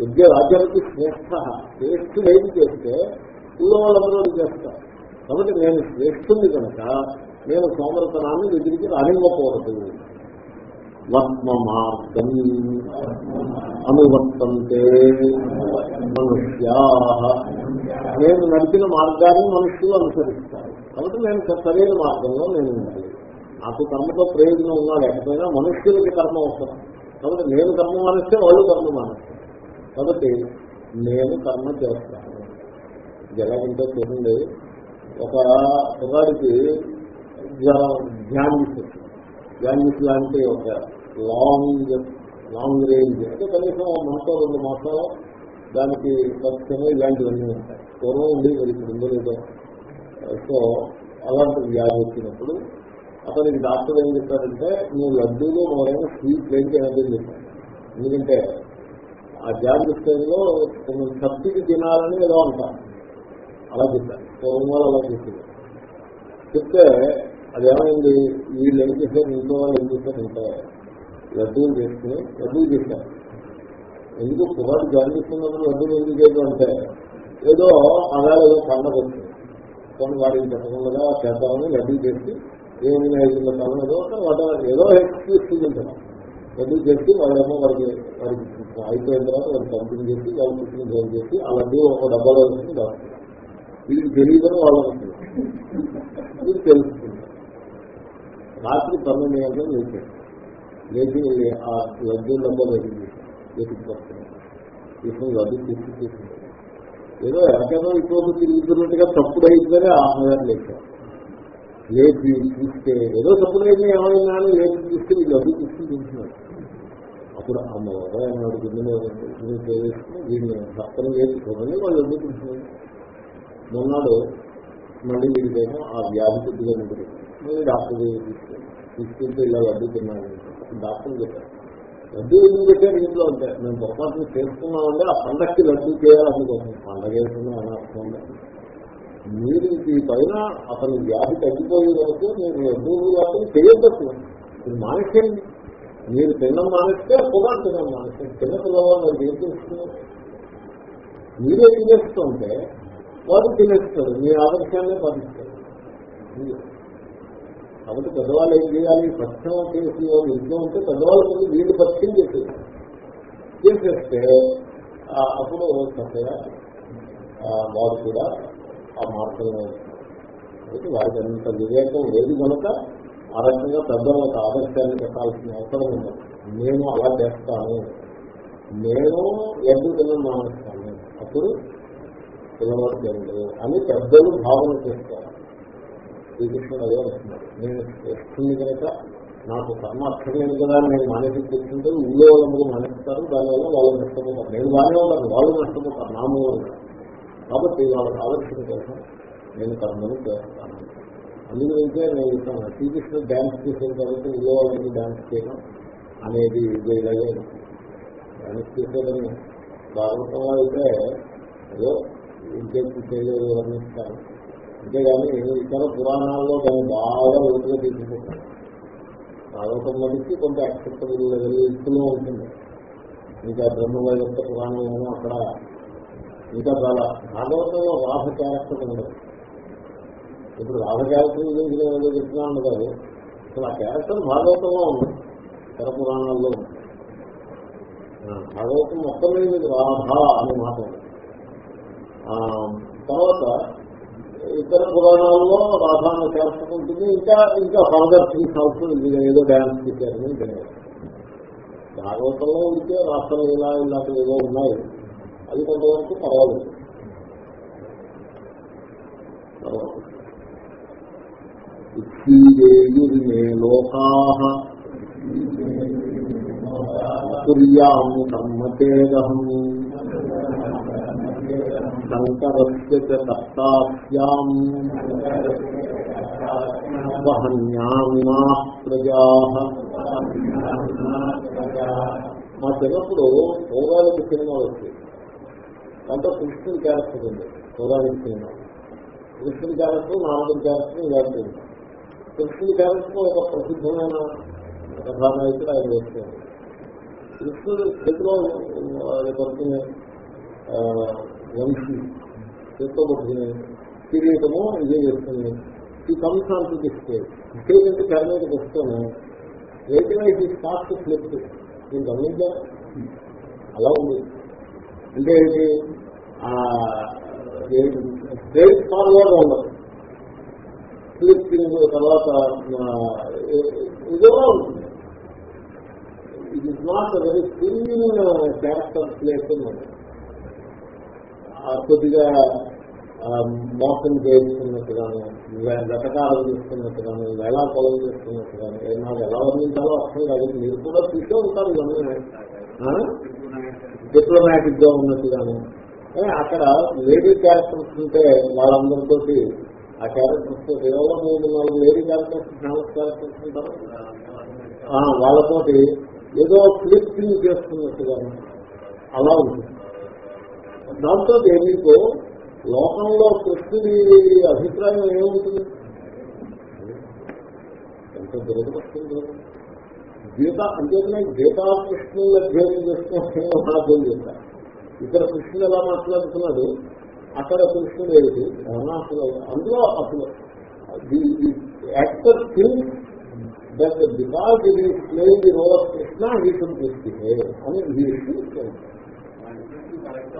విద్య రాజ్యానికి శ్రేష్ఠ. శ్రేష్ఠులు ఏది చేస్తే ఊళ్ళో వాళ్ళందరూ చేస్తారు. కాబట్టి నేను శ్రేష్ఠుంది కనుక నేను సోమరతనాన్ని దగ్గరికి రానివ్వకూడదు. వర్మ మార్గం అనువర్తంతే మనుష్యా. నేను నడిపిన మార్గాన్ని మనుషులు అనుసరిస్తారు. కాబట్టి నేను సరైన మార్గంలో నేను ఉండాలి. నాకు కర్మతో ప్రయోజనం ఉన్నా లేకపోయినా మనుష్యులకి కర్మ అవసరం. కాబట్టి నేను కర్మ మానేస్తే వాళ్ళు కర్మ మానేస్తారు. కాబట్టి నేను కర్మ చేస్తాను. ఇది ఎలాగంటే చూడండి. ఒక పిల్లాడికి ధ్యానిస్ ధ్యానిస్ లాంటి ఒక లాంగ్ లాంగ్ రేంజ్. అంటే కనీసం ఒక మాసం రెండు మాసాలు దానికి ఖచ్చితంగా ఇలాంటివన్నీ ఉంటాయి. పూర్వం ఉండి మరి ఇప్పుడు ఉందో లేదో. సో అలాంటి వ్యాధి వచ్చినప్పుడు అతనికి డాక్టర్ ఏం చెప్పారంటే నువ్వు లడ్డూలో మొదలైన స్వీట్ లేని అనేది చెప్పాను ఎందుకంటే ఆ జాగ్రత్త టైంలో కొంచెం శక్తికి తినాలని ఏదో అంటారు. అలా చెప్పారు. పూర్వం వాళ్ళు అలా చెప్పింది చెప్తే అదేమైంది వీళ్ళు ఏం చేశారు? ఇంట్లో వాళ్ళు ఏం చేశారు? అంటే లడ్డూలు చేసుకుని లడ్డూలు చేశారు. ఎందుకు కుర్రాడు జాగ్రత్తన్నప్పుడు లడ్డూలు ఎందుకు చేయడం అంటే ఏదో అలా ఏదో పండగ వచ్చింది. కొన్ని వారికి చెప్పకుండా చేద్దామని లడ్డూ చేసి ఏమి ఐదు కాలం ఏదో వాటి ఏదో ఎక్స్క్యూజ్ చూపించడం లడ్డు చేసి వాళ్ళేమో వారికి వారికి అయిపోయిన తర్వాత వారికి పంపిణీ చేసి వాళ్ళు పుట్టిన భోజనం చేసి ఆ లడ్డూ ఒక డబ్బాలో వేసుకుని దాస్తుంది వీడికి తెలియదని వాళ్ళు అనుకుంటున్నారు తెలుస్తుంది. రాత్రి పన్నెండు గంటలు లేచాడు లేచి ఆ లడ్డు డబ్బా వేసింది తీసుకుని లడ్డు తీసుకు తీసుకుంటాం ఏదో ఎక్కడో ఇటువంటి తిరుగుతున్నట్టుగా తప్పుడు అయిపోయి ఆహారం లేచారు లేచి చూస్తే ఏదో తప్పుడైంది ఏమైనా లేచి చూస్తే వీళ్ళు లడ్డు తీసుకుని తింటున్నారు అప్పుడు అమ్మ అన్నాడు గిన్నె చేసుకుని వీడిని భర్తను చూడండి వాళ్ళు లడ్డు తింటున్నారు? మొన్నాడు మళ్ళీ వీడికేమో ఆ వ్యాధి కొద్దిగా ఉంటుంది. మళ్ళీ డాక్టర్ తీసుకెళ్ళి తీసుకెళ్తే ఇలా లడ్డు తిన్నాను. డాక్టర్ చెప్పారు. లడ్డూ ఎందుకు పెట్టారు ఇంట్లో అంటే మేము పొరపాటు చేసుకున్నామంటే ఆ పండక్కి లడ్డు చేయాలనుకోసం పండగ వేసుకున్నాం అని అర్థం మీరు ఈ పైన అతని వ్యాధి తగ్గిపోయే వరకు మీరు లడ్డూ వ్యాప్తం చేయొద్దు ఇది మానేసేయండి. మీరు తినడం మానేస్తే పొగా తినడం మానేస్తే చిన్న పిల్లవాళ్ళు మీరు ఏం చేస్తున్నారు? మీరే తినేస్తుంటే వారు తినేస్తారు మీ ఆదర్శాన్ని పాటిస్తారు. కాబట్టి పెద్దవాళ్ళు ఏం చేయాలి? పక్షం చేసి ఇంట్లో ఉంటే పెద్దవాళ్ళ ముందు వీళ్ళు పథ్యం చేసేది చేసేస్తే అప్పుడు చక్కగా ఆ, వారు కూడా ఆ మార్గంలో కాబట్టి వారికి అంత వివేకం లేదు కనుక ఆ రకంగా పెద్దవాళ్ళకి ఆదర్శాన్ని పెట్టాల్సిన అవసరం ఉంది నేను అలా చేస్తాను. నేను ఎద్దు తినడం మానేస్తాను? అప్పుడు పిల్లవాడు జరగదు అని పెద్దలు భావన చేస్తారు. శ్రీకృష్ణుడు అదే వస్తున్నాడు నేను వస్తుంది కనుక నాకు కర్మ అక్కర్లేదు కదా నేను మానేసి కూర్చుంటే ఊళ్ళో వాళ్ళందరూ మానేస్తారు దానివల్ల వాళ్ళు నష్టపోతారు. నేను బాగానే ఉన్నాను వాళ్ళు నష్టపోతారు నా మూలంగా కాబట్టి వాళ్ళ ఆలోచన కోసం నేను కర్మను చేస్తాను. అందుగురించే నేను ఇస్తాను శ్రీకృష్ణుడు డ్యాన్స్ చేసిన కాబట్టి ఊళ్ళో వాళ్ళకి డ్యాన్స్ చేయడం అనేది ఇదే ఇలాగే డ్యాన్స్ చేసేదని భాగవతంలో అయితే ఏదో ఇంకేం చేయలేదు వర్ణిస్తాను అంతేగాని ఇతర పురాణాల్లో దాన్ని బాగా లోతుగా తీసుకుంటారు. భాగవతం మనిషి కొంత యాక్సెప్టబుల్ లెవెల్లో ఉంటుంది. ఇంకా బ్రహ్మవైవత్త పురాణం ఏమో అక్కడ ఇంకా చాలా భాగవతంలో రాధ క్యారెక్టర్ ఉండదు. ఇప్పుడు రాధ క్యారెక్టర్ గురించి నేను ఏదో చెప్తున్నాను కాదు. అసలు ఆ క్యారెక్టర్ భాగవతంలో ఉంది. ఇతర పురాణాల్లో ఉంది. భాగవతం మొత్తం మీద రాధ అనే మాట తర్వాత ఇతర పురాణాల్లో రాధాన క్యారెక్టర్ ఉంటుంది ఇంకా ఇంకా ఫర్దర్ థింగ్స్ ఆల్సో ఏదో డ్యాన్స్ చేశారని భాగవతంలో ఉంటే రాష్ట్రం ఇలా ఇలాంటివి ఏదో ఉన్నాయి. అది కొంతవరకు పర్వాలేదు. ఇచ్చీదేయుర్మే లోకా కర్మతేదహం శంకరస్య చ కర్తాస్యాం వహన్యామిమా మా చిన్నప్పుడు పౌరాణిక సినిమా వచ్చింది. దాంట్లో కృష్ణుడి క్యారెక్టర్ ఉంది పౌరాణిక సినిమా. కృష్ణుడి క్యారెక్టర్ నారదుడి క్యారెక్టర్ ఇలాంటి కృష్ణుడి క్యారెక్టర్ ఒక ప్రసిద్ధమైన కథానాయకుడు ఆయన వేస్తారు కృష్ణుడు చేతిలో పడుతున్న వంశీ చేతిలో పడుతున్న కిరీటము ఇదే చేస్తుంది ఈ comes on to the stage అంటే తెర మీదకి వస్తాను ఏదైనా ఇది స్టార్ట్ ఫ్లిప్ నేను గమనించాను అలా ఉంది. అంటే ఏంటి? స్ట్రైట్ ఫార్వర్డ్ ఉండదు. ఫ్లిప్పింగ్ తర్వాత ఇదిగా ఉంటుంది. It is not very clean character place ఉన్నది కొద్దిగా మోసం చేస్తున్నట్టుగాను వెతకాలం చేస్తున్నట్టుగాను ఎలా పొలం చేస్తున్నట్టుగాను నాకు ఎలా వర్ణించాలో అర్థం కాదు. మీరు కూడా చూసే ఉంటారు ఇవన్నీ. డిప్లొమాటిక్గా ఉన్నట్టుగాను. అక్కడ లేడీ క్యారెక్టర్స్ ఉంటే వాళ్ళందరితో ఆ క్యారెక్టర్స్తో కేవలం మూడు నాలుగు లేడీ క్యారెక్టర్స్ ఫేమస్ క్యారెక్టర్స్ ఉంటారు. వాళ్ళతోటి ఏదో ఫ్లిప్పింగ్ చేస్తున్నట్టుగాను అలా ఉంటుంది. దాంతో మీకు లోకంలో కృష్ణుడి అభిప్రాయం ఏముంటుంది ఎంత దురదృష్టం గీత అంతేకానే గీతా కృష్ణుని అధ్యయనం చేసుకుంటే అర్థం చేస్తారు ఇక్కడ కృష్ణుడు ఎలా మాట్లాడుతున్నాడు? అక్కడ కృష్ణుడు ఏది అసలు అందులో అసలు యాక్టర్ థింగ్ దట్ బికాస్ ఇది playing the role of Krishna he should అని హీ కరెక్ట్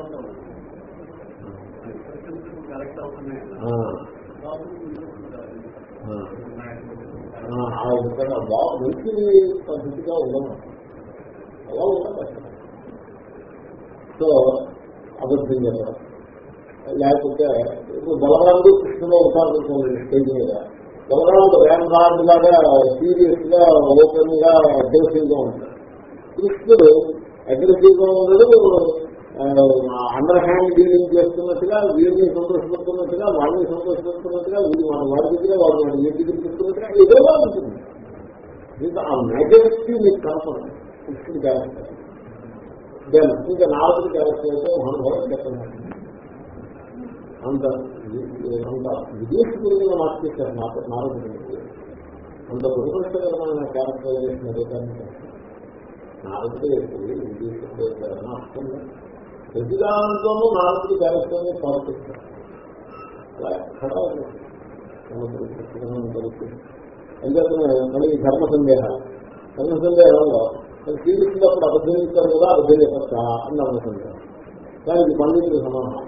ఆ. విధంగా బాగా మంచి పద్ధతిగా ఉండడం అలా ఉండదు సో అబద్ధం చెప్పడం. లేకపోతే ఇప్పుడు బలరాముడు కృష్ణుడు ఉంటారు స్టేజ్ మీద. బలరాముడు వేమరాజు లాగా సీరియస్గా ఓపెన్గా అగ్రెసివ్గా ఉంటాడు. కృష్ణుడు అగ్రెసివ్గా ఉండడు అండర్ హ్యాండ్ డీలింగ్ చేస్తున్నట్టుగా వీరిని సంతోషపెడుతున్నట్టుగా వాళ్ళని సంతోషపెడుతున్నట్టుగా వీళ్ళు మన వారి దగ్గర వాళ్ళు మన వీరి దగ్గర చెప్తున్నట్టుగా ఏదోలా ఉంటుంది. ఇంకా ఆ మెజారిటీ మీకు కనపడదు. కృష్ణుడు క్యారెక్టర్ దెన్ ఇంకా నాలుగు క్యారెక్టర్ అయితే మహానుభావం చెప్పండి. అంత అంత విదేశీయంగా మార్చేశారు నాకు నాలుగు అంత దురదృష్టకరమైన క్యారెక్టరైజేషన్ ఏదైతే నాలుగు విదేశీ అర్థం ప్రతి దాంట్లోనూ నాలుగు క్యారెక్టర్ని పాటిస్తారు అలా ఎక్కడ ఎందుకంటే మళ్ళీ ధర్మ సందేహ ధర్మ సందేహంలో శ్రీకృష్ణుడు అబద్ధం ఇస్తారు కదా అబద్ధం చెప్పచ్చా అని ధర్మ సందేహం. దానికి పండితులు సమానం.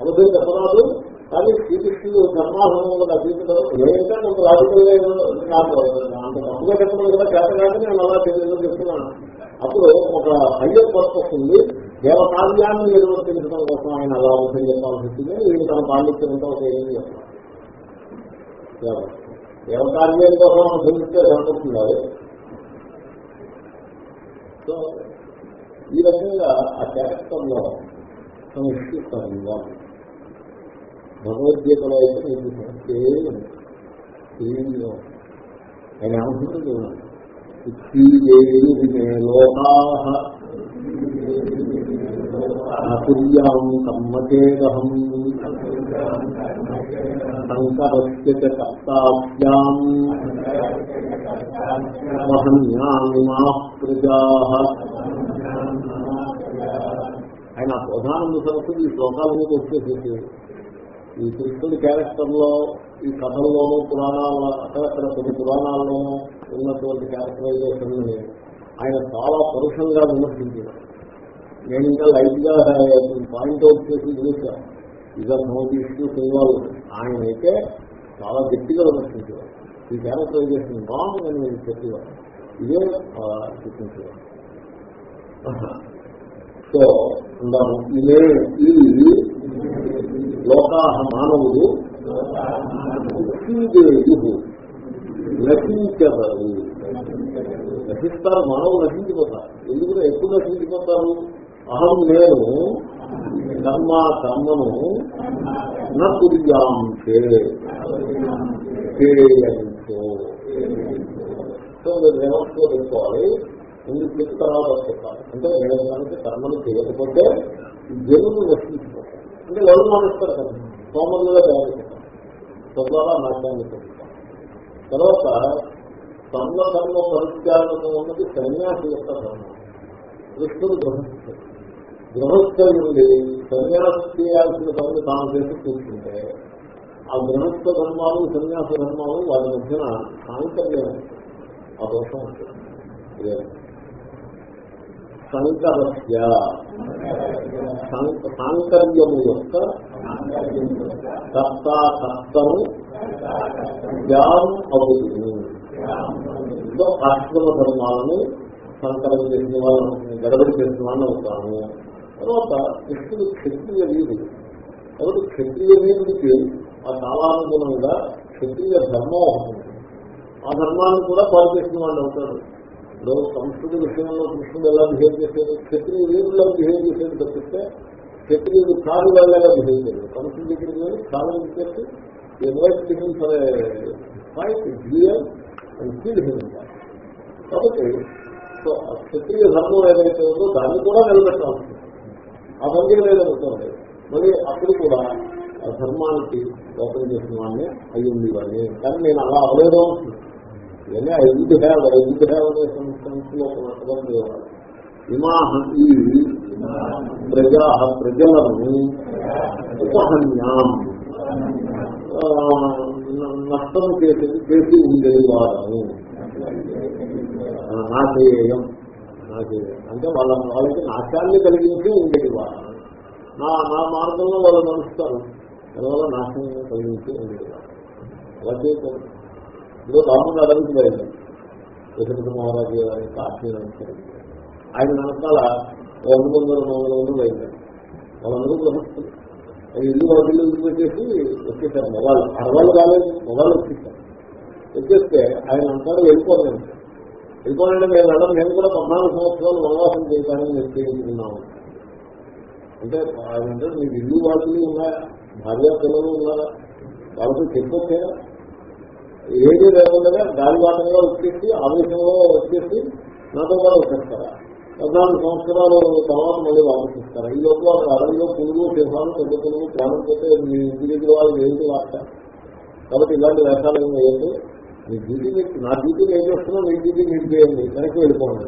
అబద్ధం చెప్పరాదు కానీ శ్రీకృష్ణుడు ధర్మాసనంలో అతీతుడు ఏంటంటే కొంత రాజకీయ నాకు అంత తప్పుగా చెప్పడం కూడా చేత కాదని నేను అలా తెలియదు చెప్తున్నాను. అప్పుడు ఒక హయ్యర్ పర్పస్ ఉంది. దేవకావ్యాన్ని నిర్వర్తించడం కోసం ఆయన అలా అవసరం చెప్పాల్సి వచ్చింది వీళ్ళు తన పాండిత్యంతో ఏమీ చెప్పాలి దేవకావ్యం కోసం అనుసరిస్తే సరిపోతుంది? అది సో ఈ రకంగా ఆ క్యారెక్టర్లో సంస్కృతారు వాళ్ళు భగవద్గీతలో అయితే మీకు సమస్య ఆయన అనుకుంటుంది లోకా కుర్యాం కమ్మచేదహం కర్తాభ్యాం వహన్యామి ప్రజా ఆయన ప్రధానంద సరస్సు ఈ శ్లోకాల వచ్చేసేసి ఈ కృష్ణుడి క్యారెక్టర్లో ఈ కథల్లోనూ పురాణాల్లో అక్కడక్కడ కొన్ని పురాణాల్లోనూ ఉన్నటువంటి క్యారెక్టరైజేషన్ ఆయన చాలా పరుషంగా విమర్శించారు. నేను ఇంకా లైట్గా పాయింట్ అవుట్ చేసి చూశాను ఇక మోదీ ఇష్యూస్ ఇన్వాల్వ్ ఆయన అయితే చాలా గట్టిగా విమర్శించేవారు. ఈ క్యారెక్టర్ చేసిన రాంగ్ అని నేను చెప్పేవారు. ఇదే చూపించేవారు సో ఉందాము ఇదే ఈ లోకా మానవుడు నశించరు నశిస్తారు మానవులు నశించిపోతారు ఎందుకు? ఎప్పుడు నశించిపోతారు అహం నేను కర్మ కర్మను నకుర్యాం చేయడంతో సో మీరు రివర్స్లో పెట్టుకోవాలి. ఎందుకు చెప్పి తర్వాత చెప్పాలి అంటే నేను కర్మలు చేయకపోతే జనులు నశించిపోతారు. అంటే ఎవరు మానేస్తారు కదా? సోమరులుగా తయారు చేస్తారు. తద్వారా నాట్యాన్ని పెట్టుతారు తర్వాత సర్వధర్మ పరిత్యాగం ఉన్నది సన్యాసి యొక్క ధర్మం. కృష్ణుడు గ్రహించారు గృహస్థుడి సన్యాసం చేయాల్సిన పనులు తాను చేసి కూర్చుంటే ఆ గృహస్థ ధర్మాలు సన్యాస ధర్మాలు వారి మధ్యన సాంకర్యం ఆ దోషం ఉంటుంది సంకరస్య. సాంకర్యము యొక్క కర్త కర్తాకర్తను జ్ఞానం అవుతుంది. ఆశ్రమ ధర్మాలను సంకరం చేసిన వాళ్ళని గడబడి చేసిన వాళ్ళని అవుతాము. తర్వాత కృష్ణుడు క్షత్రియ వీరుడు కాబట్టి క్షత్రియ వీరుడికి ఆ కాలానుగుణంగా క్షత్రియ ధర్మం అవుతుంది ఆ ధర్మాన్ని కూడా పాలు వాళ్ళు అవుతారు ఇప్పుడు సంస్కృతి విషయంలో కృష్ణుడు ఎలా బిహేవ్ చేసేది క్షత్రియ వీరుల్లో బిహేవ్ చేసేది తప్పిస్తే క్షత్రియుడు కాదు వెళ్ళగా బిహేవ్ చేయదు సంస్కృతి దగ్గరికి వెళ్ళి కాలం చెప్పి ఎన్వైట్ అనే ఫైట్ క్లియర్ అండ్ ఫీల్ కాబట్టి సో క్షత్రియ ధర్మం ఏదైతే ఉందో దాన్ని కూడా నిలబెట్టాల్సింది. ఆ సంఖ్య లేదనుకోండి మరి అప్పుడు కూడా ఆ ధర్మానికి లోపం చేసిన వాడిని అయ్యింది వాడిని కానీ నేను అలా అవలేదు ఇవన్నీ ఐదు హ్యావ్ ఐదు హ్యావ్ అనే సంస్థలో ఇమాహ ఈ ప్రజా ప్రజలను ఉపహన్యాం. నష్టం చేసేది చేసి ఉండేవారు నాశేయం నాకు అంటే వాళ్ళ వాళ్ళకి నాశాన్ని కలిగించి ఉండేది వాళ్ళు. నా నా మార్గంలో వాళ్ళు నడుస్తారు. దానివల్ల నాశనం కలిగించి ఉండేది వాళ్ళు. అలా చేశారు. ఇదో రాముడు అడవికి వెళ్ళారు దశరథ మహారాజు గారి కాశ్మీర్ అనుసరించి ఆయన వెనకాల రెండు వందల మూడు వందలు వెళ్ళారు వాళ్ళందరూ గ్రహిస్తారు అది ఇల్లు వదిలి ఇల్లు పెట్టేసి వచ్చేసారు? మొబైల్ అరవాళ్ళు కాలేదు మొబైల్ వచ్చేసారు. వచ్చేస్తే ఆయన అంటారు వెళ్ళిపోలేదు వెళ్ళిపోవాలంటే మేము వెళ్ళడం మేము కూడా పద్నాలుగు సంవత్సరాలు వనవాసం చేయడానికి నిశ్చయించుకున్నాము అంటే అంటే మీకు ఇల్లు వాసులు ఉన్నాయా? భార్య పిల్లలు ఉన్నారా? వాళ్ళతో చెప్పొచ్చారా ఏది లేకుండా గాలివాటంగా వచ్చేసి ఆవేశంలో వచ్చేసి నాతో కూడా వచ్చేస్తారా? పద్నాలుగు సంవత్సరాలు తర్వాత మళ్ళీ వాపసిస్తారా ఈ లోపల అడవిలో పురుగు సింహాలు పెద్ద పురుగు ప్రాణం పోతే మీ ఇంటి దగ్గర వాళ్ళు ఏంటి వాడతారు కాబట్టి ఇలాంటి వేషాలు ఏమి వేయండి మీ డ్యూటీ మీకు నా డ్యూటీ ఏం చేస్తున్నా మీ డ్యూటీ మీరు చేయండి. వెనక్కి వెళ్ళిపోండి.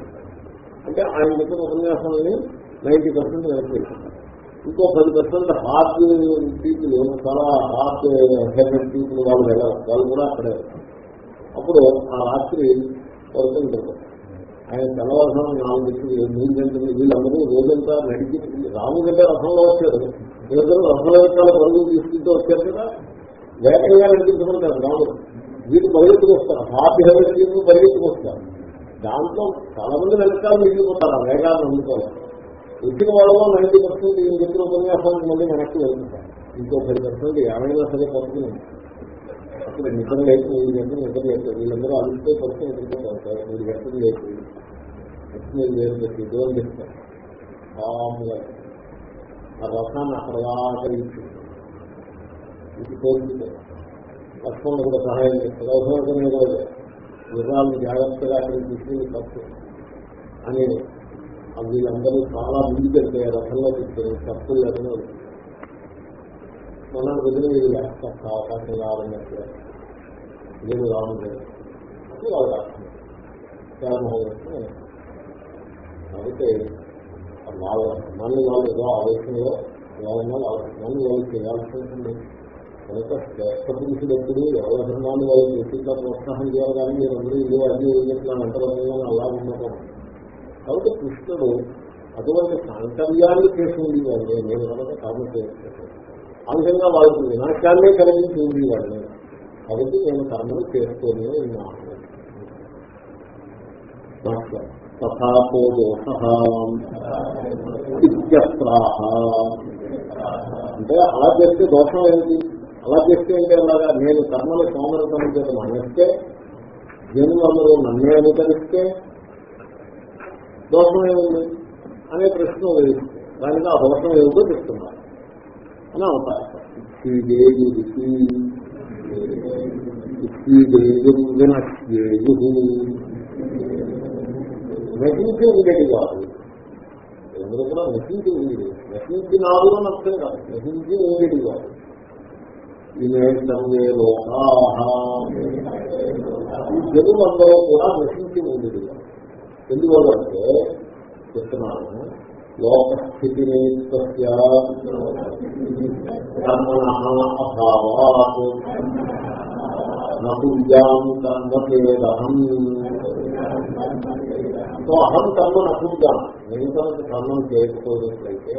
అంటే ఆయన చెప్పిన ఉపన్యాసాలని నైంటీ పర్సెంట్ వెనక్కి వెళ్ళిపోతారు. ఇంకో పది పర్సెంట్ హార్ట్ పీపుల్ చాలా హార్ట్ హెల్మెట్ పీపుల్ వాళ్ళు వెళ్ళారు వాళ్ళు కూడా అక్కడే అప్పుడు ఆ రాత్రి పడుతుంటారు ఆయన తెల్లవారుసాను నాలుగు గంటలు మూడు గంటలు వీళ్ళందరూ రోజంతా నడిచి రాము గంట రథంలో వచ్చారు. వీళ్ళందరూ రథంలో పరుగులు తీసుకుంటూ వచ్చారు కదా. వేగంగా నడిపించమంటారు రాముడు. వీళ్ళు పరిగెత్తుకు వస్తారు. హార్ట్ హెల్త్ పీపుల్ పరిగెత్తుకు వస్తారు. దాంట్లో చాలా మంది వెనకాల మిగిలిపోతారు ఆ వేగాన్ని అందుకోవాలి వచ్చిన వాళ్ళలో నైన్టీ పర్సెంట్ ఈ చెప్పిన ఉపన్యాసానికి మళ్ళీ వెనక్కి వెళ్తుంటారు. ఇంకో పది పర్సెంట్ ఏమైనా సరే పడుతుంది అసలు నిద్ర లేదు మూడు గంటలు నిద్ర లేదు వీళ్ళందరూ అలిస్తే పడుతూ నిద్రపోతారు. మూడు గంటలు లేదు వచ్చిన లేదు పెట్టి దూరం చేస్తారు. మామూలుగా ఆ రసాన్ని అక్కడ దాకా ఇది కోరుకుంటే లక్ష్మణ్ కూడా సహాయం చేస్తారు. అవసరమే కూడా గుర్రాలను జాగ్రత్తగా అక్కడికి తీసుకుని తప్పు అని వీళ్ళందరూ చాలా ముందు పెడితే రథంలో తీసుకొని తప్పులు లేకుండా మన వదిలి వీళ్ళు అవకాశం రావాలన్నట్టు నేను రావట్లేదు అది వాళ్ళు రాస్తుంది జగన్మోహన్ కాబట్టి వాళ్ళ మళ్ళీ వాళ్ళు ఏదో ఆలోచనలో వాళ్ళ మళ్ళీ వాళ్ళు చేయాల్సి ఉంటుంది కనుక శ్రేష్ట పురుషుడు ఎప్పుడు ఎవరి ధర్మాన్ని వాళ్ళు వ్యక్తిగా ప్రోత్సాహం చేయాలి కానీ మీరు అందరూ ఇదే అన్ని చేసిన అంతరంగా అలా ఉండకూడదు కాబట్టి కృష్ణుడు అటువంటి సాంకర్యాన్ని చేసి ఉండేవాడు నేను కనుక కర్మ చేస్తాను ఆ విధంగా వాళ్ళకి వినాశాన్నే కలిగించి ఉండేవాడిని. కాబట్టి నేను కర్మలు చేస్తూనే ఉన్నాను. తథాపో దోష అంటే అలా చేస్తే దోషం ఏంటి అలా చెప్తే ఎలాగా నేను కర్మలు సోమరతనం చేత మానేస్తే జనులందరూ నన్నే అనుకరిస్తే దోషం ఏముంది? అనే ప్రశ్న ఉదయిస్తుంది. దానికి ఆ దోషం ఏమిటో చెప్తున్నారు. అని అవకాశం నశించి ఉండేది కాదు. అందరూ నటించి నశించి ఉండేది నశించి నాలుగు నష్టం కాదు. నటించి ఉండేది కాదు. ఇవేంటే లోకా ఈ జనులందరూ కూడా నశించి ఉంది ఎందువల్లంటే చెప్తున్నాను లోకస్థితి కర్మణ అభావాత్. నకుర్యాం కర్మకేదహం సో అహం కర్మ నకుర్యాం నేను కర్మం చేయకపోయినట్లయితే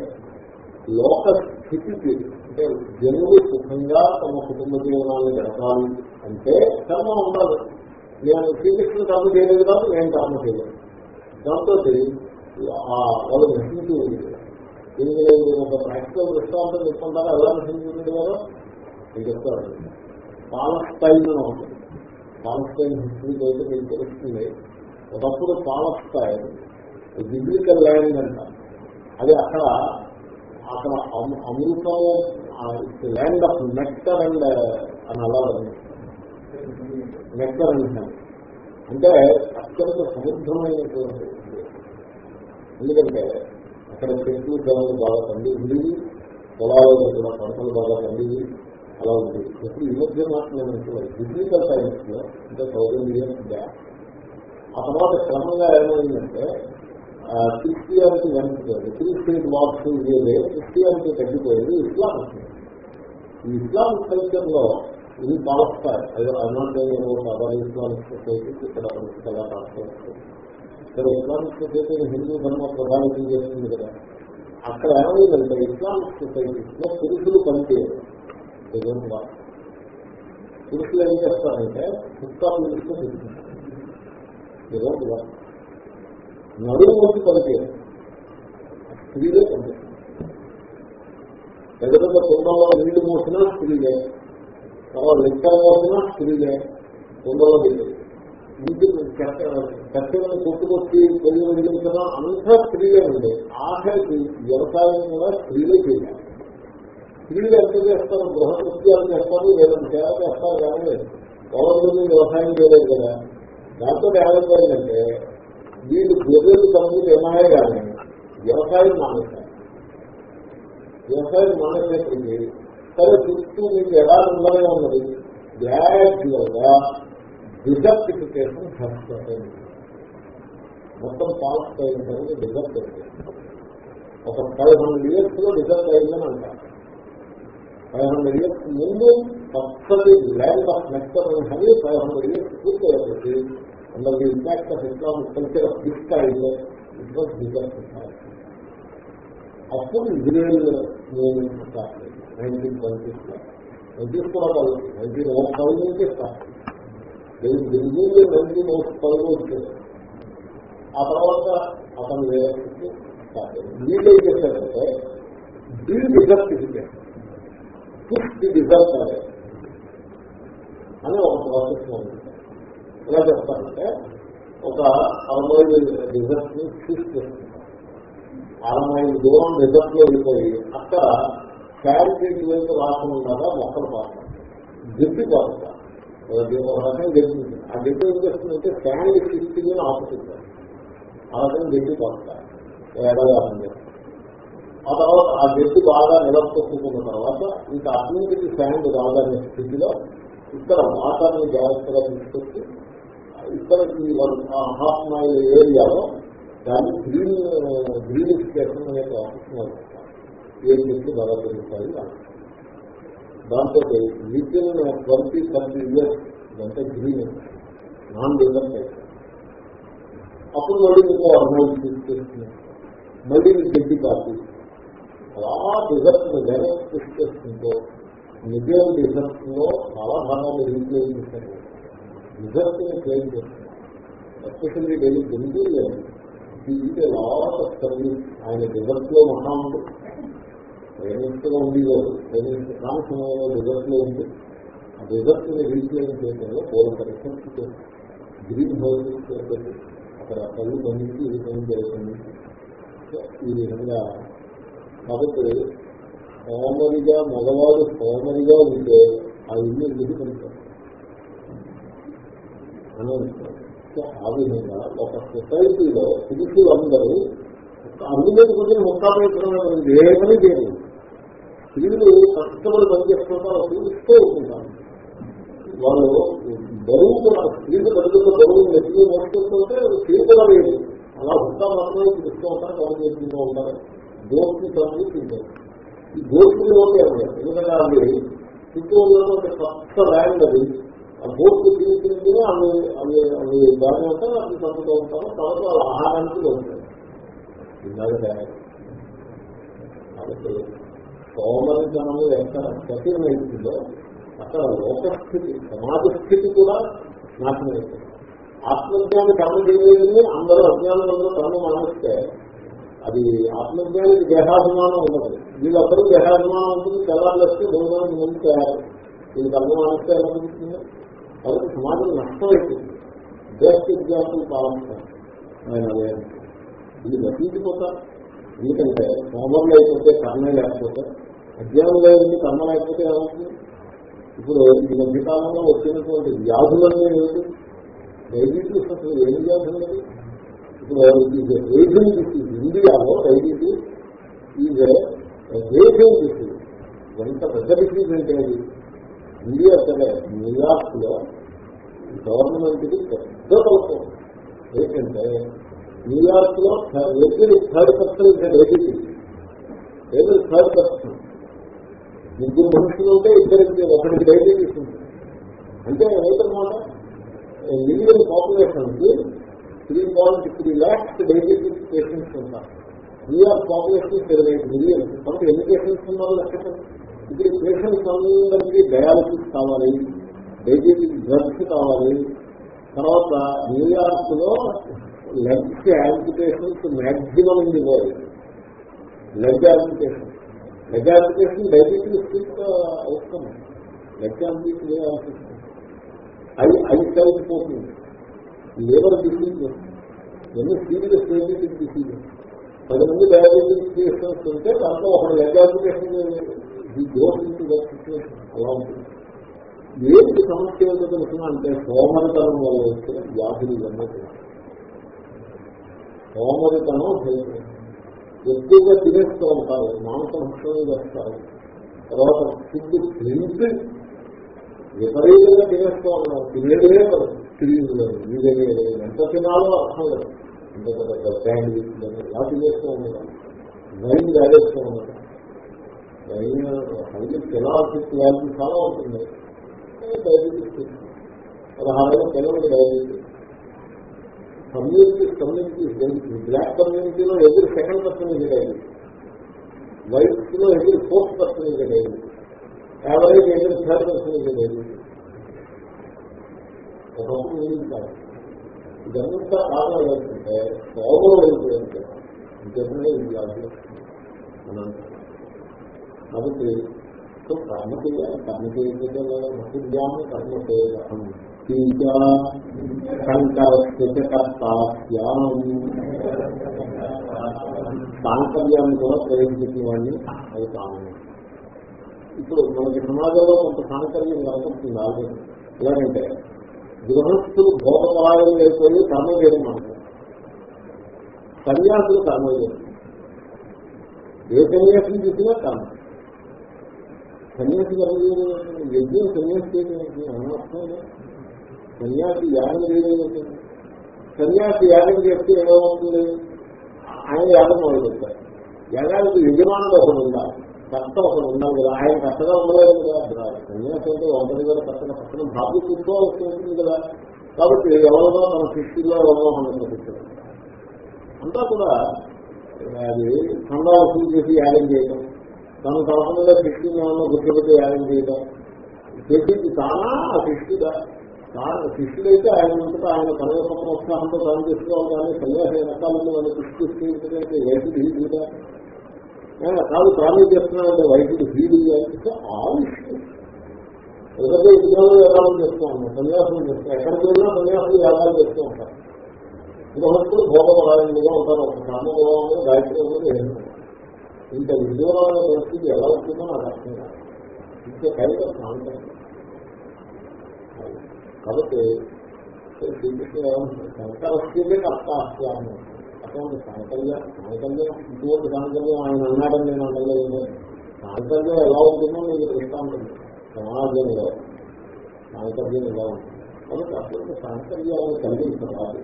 లోక స్థితికి అంటే జనులు సుఖంగా తమ కుటుంబ జీవనాన్ని గడపాలి అంటే కర్మ ఉండాలి నేను శ్రీకృష్ణుడు కర్మ చేయలేదు కాదు నేను కర్మ చేయలేదు. దాంతో వాళ్ళు నశించి ఉంది దీనికి ఒక ప్రాక్టికల్ దృష్టాంతం చెప్పుకుంటారా ఎలా నశించుకుంటుంది కదా నేను చెప్తాను. పాలస్తైన్ అని ఉంటుంది పాలస్తైన్ హిస్టరీ అయితే మీకు తెలుస్తుంది. ఒకప్పుడు పాలస్తైన్ బిబ్లికల్ ల్యాండ్ అంట. అది అక్కడ అక్కడ అమృతం ల్యాండ్ ఆఫ్ నెక్టర్ అండ్ అని అలా నెక్టర్ అండ్ అంటే అత్యంత సముద్రమైనటువంటి ఎందుకంటే అక్కడ చెట్లు జనాలు బాగా పండింది. ఉండేవి పొలాలలో కూడా పంటలు బాగా పండింది. అలా ఉంది. ఇప్పుడు ఈ మధ్య మాత్రం నేను ఫిజికల్ సైన్స్లో అంటే థౌజండ్ ఇయర్స్ బ్యాక్ ఆ తర్వాత క్రమంగా ఏమైందంటే క్రిస్టియానిటీ కనిపించారు క్రిస్టియన్ వాక్స్ ఇదే క్రిస్టియానిటీ తగ్గిపోయింది ఇస్లాం వచ్చింది. ఈ ఇస్లాం కల్చర్లో ఇది పాలస్తాయి అది అనాథ సాధారణ ఇస్లామిక్ సొసైటీ ఇక్కడ అలా రాష్ట్రం ఇక్కడ ఇస్లామిక్ సొసైటీ హిందూ ధర్మ ప్రభావితం చేస్తుంది కదా. అక్కడ ఏమైందంటే ఇస్లామిక్ సొసైటీలో పురుషులు పనిచేయరు. పురుషులు ఏం చేస్తారంటే కుక్క పిలుస్తూ తీసుకుంటారు నడుము వచ్చి పనిచేయాలి స్త్రీలే పనిచేస్తారు పెద్ద పెద్ద కుండంలో నీళ్ళు మోసినా స్త్రీలే తర్వాత లెక్కలు మోసినా స్త్రీలే కుండంలో దిగదు ఇంటికి కట్టెలను కొట్టుకొచ్చి పొయ్యి వెలిగించడం అంతా స్త్రీలే ఉండే. ఆఖరికి వ్యవసాయం కూడా స్త్రీలే చేయాలి. స్త్రీలు ఎంత చేస్తారు? గృహ కృత్యాలు చేస్తారు లేదంటే సేవ చేస్తారు కానీ ఎవరి వ్యవసాయం చేయలేదు కదా. దాంతో ఏమైపోయిందంటే వీళ్ళు గొర్రెలు కంపెనీలు ఏమాయే కానీ వ్యవసాయం మానేస్తారు వ్యవసాయం మానేసేటువంటి సరే చుట్టూ మీకు ఎలా ఉండనే ఉన్నది గ్రాడ్యువల్గా డిజర్టిఫికేషన్ సక్సెస్ మొత్తం పాస్ అయిన తర్వాత డిజర్ట్ అయింది ఒక ఫైవ్ హండ్రెడ్ ఇయర్స్లో డిజర్ట్ అయిందని అంటారు. ఫైవ్ హండ్రెడ్ ఇయర్స్ ముందు పచ్చటి ల్యాండ్ ఆఫ్ నెక్టర్ అని ఫైవ్ హండ్రెడ్ ఇయర్స్ పూర్తి అయిపోయి under the impact of Islamic culture of this time it was desert అప్పుడు ఇజ్రాయల్ మూవ్మెంట్ స్టార్ట్ అయింది నైన్టీన్ ట్వంటీస్లో ట్వంటీస్ కూడా కాదు నైన్టీన్ వన్ ఫైవ్ నుంచి start Bengaluru nineteen one five వచ్చేది ఆ తర్వాత అతను వేరే స్టార్ట్ అయింది వీళ్ళు ఏం చేశారంటే డీ డిజర్టిఫికేషన్ పుష్టి డిజర్ట్ అని ఒక ప్రాసెస్ ఉంది. ఎలా చెప్తారంటే ఒక అరవై డిజర్ట్ని చూస్ చేస్తున్నారు అరవై దూరం డిజర్ట్లో వెళ్ళిపోయి అక్కడ క్యారిటీ వైపు రాకుండా మొక్కలు పాడతారు గట్టి పాడతారు ఒక రకం గట్టి ఆ గట్టి ఏం చేస్తుందంటే ఫ్యామిలీ సిక్స్టీ ఆపుతుంది ఆ రకం గట్టి పాడతారు ఎడగాలని ఆ తర్వాత ఆ గట్టి బాగా నిలబొక్కున్న తర్వాత ఇంకా అన్నింటికి ఫ్యాన్ రావడానికి స్థితిలో ఇక్కడ వాటర్ని జాగ్రత్తగా తీసుకొచ్చి ఇక్కడ ఈ హాఫ్ ఏరియాలో దాన్ని గ్రీన్ గ్రీనిఫికేషన్ అనే ప్రాసెస్ ఏం చెప్పి బాగా పెరుగుతాయి దాంతో విత్ ట్వంటీ థర్టీ ఇయర్స్ అంటే గ్రీన్ నాన్ డెవలప్ అప్పుడు మళ్ళీ మీకు అమ్మాయి తీసుకొస్తుంది మళ్ళీ మీకు గడ్డి కాదు అలా డిజర్ట్ డైరెక్ట్ తీసుకొస్తుందో నిజం డిజర్ట్లో చాలా భాగాలు రీప్లేస్ చేశారు. నిజాన్ని క్లెయిమ్ చేస్తున్నారు ఎస్పెషల్లీ డైలీ బెంగళూరు ఇది లాట్ ఆఫ్ సర్వీస్ ఆయన డిజర్ట్లో మహా ఉంది. ప్రేమిస్తూ ఉంది ప్రేమిస్తూ కాని సమయంలో డిజర్ట్లో ఉంది. ఆ డిజర్ట్ని రీప్లేస్ చేయడంలో పోలంత రిసెర్చ్ చేస్తారు గ్రీన్ హౌస్ అక్కడ పళ్ళు పండించి ఇది పని జరుగుతుంది ఈ విధంగా కాబట్టి సోమరిగా మగవాడు సోమరిగా ఉంటే ఆ ఇల్లు ఇది పనిచేస్తారు అని సో ఆ విధంగా ఒక సొసైటీలో పురుషులందరూ అందులో కొంచెం ముక్కాపేత్తడమే ఏమని చేయలేదు స్త్రీలు కష్టపడి పనిచేస్తుంటారు చూస్తూ ఉంటున్నారు వాళ్ళు బరువు కూడా స్త్రీలు పెద్దగా బరువు నెత్తి మోసుకుంటుంటే స్త్రీలు లేదు. అలా ఉంటా మాత్రమే చూస్తూ ఉంటారు వాళ్ళు చేస్తూ ఉంటారు దోషి తల్లి తింటారు. ఈ దోషులు ఎందుకంటే అవి చుట్టూ ఉన్న ఒక కొత్త ల్యాండ్ అది. బోర్డు తీసుకుంటే అవి అవి అవి దాని ఉంటారు అవి చదువుతూ ఉంటాము తర్వాత వాళ్ళ ఆహారానికి దొరుకుతాయి. ఇలాగే కాబట్టి సోమరితనము ఎక్కడ ప్రతిమైతుందో అక్కడ లోకస్థితి సమాజ స్థితి కూడా నాశనం అవుతుంది కర్మ చేయలేదని అందరూ అజ్ఞానంలో కర్మ మానేస్తే అది ఆత్మజ్ఞానికి దేహాభిమానం ఉండదు. వీళ్ళందరూ దేహాభిమానం ఉంటుంది తెల్లారు వస్తే భోజనానికి ముందు తయారు. వీళ్ళు కర్మ మానేస్తే ఎలా ఉంటుంది కాబట్టి సమాజం నష్టమైపోతుంది బెస్ట్ ఎగ్జాంపుల్ కావాల్సిన ఆయన ఇది నటించిపోతారు ఎందుకంటే సోమం లేకపోతే కర్మ లేకపోతే అజ్ఞానం లేదండి కర్మ లేకపోతే ఏమవుతుంది ఇప్పుడు ఈ మధ్యకాలంలో వచ్చినటువంటి వ్యాధులన్నీ ఏమిటి? డైబెటీస్ అసలు ఏం వ్యాధులు ఇప్పుడు రేషన్ డిసీజ్ ఇండియాలో డైబెటీస్ ఈజ్ రేషన్ డిసీజ్ ఎంత పెద్ద డిసీజ్ అంటే అది? ఇండియా సరే న్యూయార్క్లో గవర్నమెంట్ పెద్ద తలపం ఏంటంటే న్యూయార్క్లో every third person diabetes every third person ముగ్గురు మనుషులు ఉంటే ఇద్దరికి ఒకరికి డైబెటీస్ ఉంటుంది అంటే ఏమిటన్నమాట million పాపులేషన్కి three point three lakhs diabetic patients ఉంటారు. న్యూయార్క్ పాపులేషన్ ఇరవై ఐదు మిలియన్. మనకు ఎన్ని పేషెంట్స్ ఉన్నారు లెక్క ఇప్పుడు పేషెంట్స్ అందరికీ డయాలసిస్ కావాలి డయాబెటిక్ డ్రగ్స్ కావాలి తర్వాత న్యూయార్క్లో లెగ్స్ యాంపిటేషన్స్ మ్యాక్సిమం ఉంది పోయి. Leg amputation leg amputation diabetic అవుతాం leg amputation eye eye sight పోతుంది. Labour disease. ఎన్ని సీరియస్ డయాబెటిక్ డిసీజ్? పది మంది డయాబెటిక్ పేషెంట్స్ ఉంటే దాంట్లో ఒక లెగ్ యాంపిటేషన్ ఇది గ్రోత్ సిచ్యువేషన్ అలా ఉంటుంది. ఏంటి సమస్య ఏదో తెలుసిన అంటే సోమరితనం వల్ల వచ్చిన వ్యాధులు ఇవన్నీ సోమరితనం ఎక్కువగా తినేస్తూ ఉంటారు మాంసం భక్షణం చేస్తారు. తర్వాత ఫుడ్ తింటే విపరీతంగా తినేస్తూ ఉన్నారు తినేదే తిరిగి లేదు ఎంత తినాలో అర్థం లేదు. ఇంత పెద్ద శాండ్విచ్ ఇలా తినేస్తూ ఉన్నారు వైన్ గాడేస్తూ ఉన్నారు బ్రెయిన్ హైలీ ఫిలాసిక్ వ్యాధి చాలా అవుతుంది. డయాబెటీస్ పదహారు పిల్లలకి diabetes community communities community black కమ్యూనిటీలో ఎదురు సెకండ్ పర్సెంట్ డయాబెటీస్ వైట్లో ఎదురు ఫోర్త్ పర్సెంట్ డయాబెటీస్ యావరేజ్ ఎదురు థర్డ్ పర్సెంట్ డయాబెటీస్ ఒకప్పుడు ఉంది కాదు. ఇదంతా కారణం ఏంటంటే ప్రాబ్లం ఏంటి అంటే ఇంకెప్పుడే ఇది వ్యాధులు కాబట్టి సో కర్మ చేయాలి కర్మ చేయకపోతే మహిళాన్ని కర్మ చేయగలం సాంకర్యాన్ని కూడా ప్రయోగించిన వాడిని అది కారణం ఇప్పుడు మనకి సమాజంలో కొంత సాంకర్యం కనపడుతుంది ఆల్రెడీ. ఎలాగంటే గృహస్థులు భోగపరాయం అయిపోయి కర్మ చేయడం మనకు. సన్యాసులు కర్మ చేయడం ఏ సన్యాసం చూసినా కర్మ. సన్యాసి కలిగేది యజ్ఞం సన్యాసి చేయడానికి అనర్థం సన్యాసి యాగం చేయలేదు సన్యాసి యాగం చేస్తే ఏమవుతుంది? ఆయన యాగం మొదలు పెడతారు యాగానికి యజమానుడు ఒకడు ఉండాలి. కర్త ఒకడు ఉండాలి కదా. ఆయన కష్టగా ఉండలేదు కదా. సన్యాసి అంటే ఒకరి కూడా కష్టంగా పక్కన బాధ్యత తీసుకోవాల్సి ఉంటుంది కదా. కాబట్టి ఎవరినో మన సృష్టిలో ఎవరినో మనం ప్రతిష్టారు అంతా కూడా అది ఖండాలు చేసి యాగం చేయడం తను కాకుండా శిష్టిని ఏమన్నా గుర్తుపెట్టి యాగం చేయడం చేసేది తానా ఆ శిష్టిగా శిష్యుడైతే ఆయన ఉంటుంది ఆయన తన యొక్క ప్రోత్సాహంతో తాను చేసుకోవాలి కానీ సన్యాసి రకాలను వాళ్ళు కృషి వైద్యుడు హీడుగా కాదు. తానే చేస్తున్నాడంటే వైద్యుడు హీడుగా అంటే ఆ విషయం ఎందుకంటే ఇదిలో వ్యాపారం చేస్తూ ఉన్నాం సన్యాసం చేస్తాం ఎక్కడికి వెళ్ళినా సన్యాసులు వ్యాపారం చేస్తూ ఉంటారు. ఇంకొకటి భోగపరాయణులుగా ఉంటారు. ఒక కామభోగంలో గాయత్రి ఏం ఇంత విదూరమైన పరిస్థితి ఎలా వచ్చిందో నాకు అర్థం కాదు. ఇంకే కైగా ప్రాంతం కాబట్టి శ్రీకృష్ణ శంకరస్యే కర్తాస్యాన్ని అటువంటి సాంకల్యం సాంకల్యం ఇటువంటి సాంకల్యం ఆయన అన్నాడని నేను అనలేదు. సాంకల్యం ఎలా ఉంటుందో మీకు దృష్టాంతం సమాజంలో సాంకల్యం ఎలా ఉంటుంది. కాబట్టి అటువంటి సాంకల్యాన్ని కలిగించాలి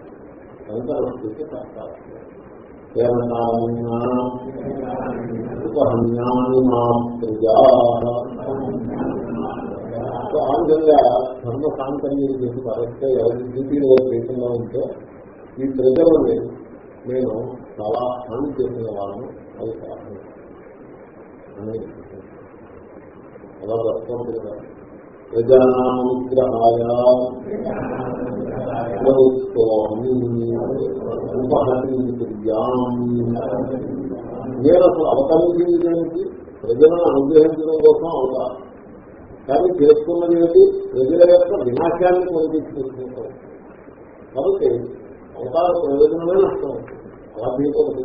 శంకరస్యే కర్తాస్యం ఉపహన్యాన్ని మా ప్రజా సో ఆ విధంగా ధర్మ సాంకర్యం చేసి పరస్తే ఎవరి డ్యూటీలో దేశంలో ఉంటే ఈ ప్రజలని నేను చాలా హాని చేసిన వాళ్ళను అది కారణం అలా వస్తుంది కదా నేను అసలు అవతరించింది ఏమిటి ప్రజలను అనుగ్రహించడం కోసం అవతారం కానీ చేసుకున్నది ఏమిటి? ప్రజల యొక్క వినాశాన్ని కొనిపించుకుంటున్నాం కాబట్టి అవతార ప్రయోజనమే నష్టం. అలా చేయకూడదు.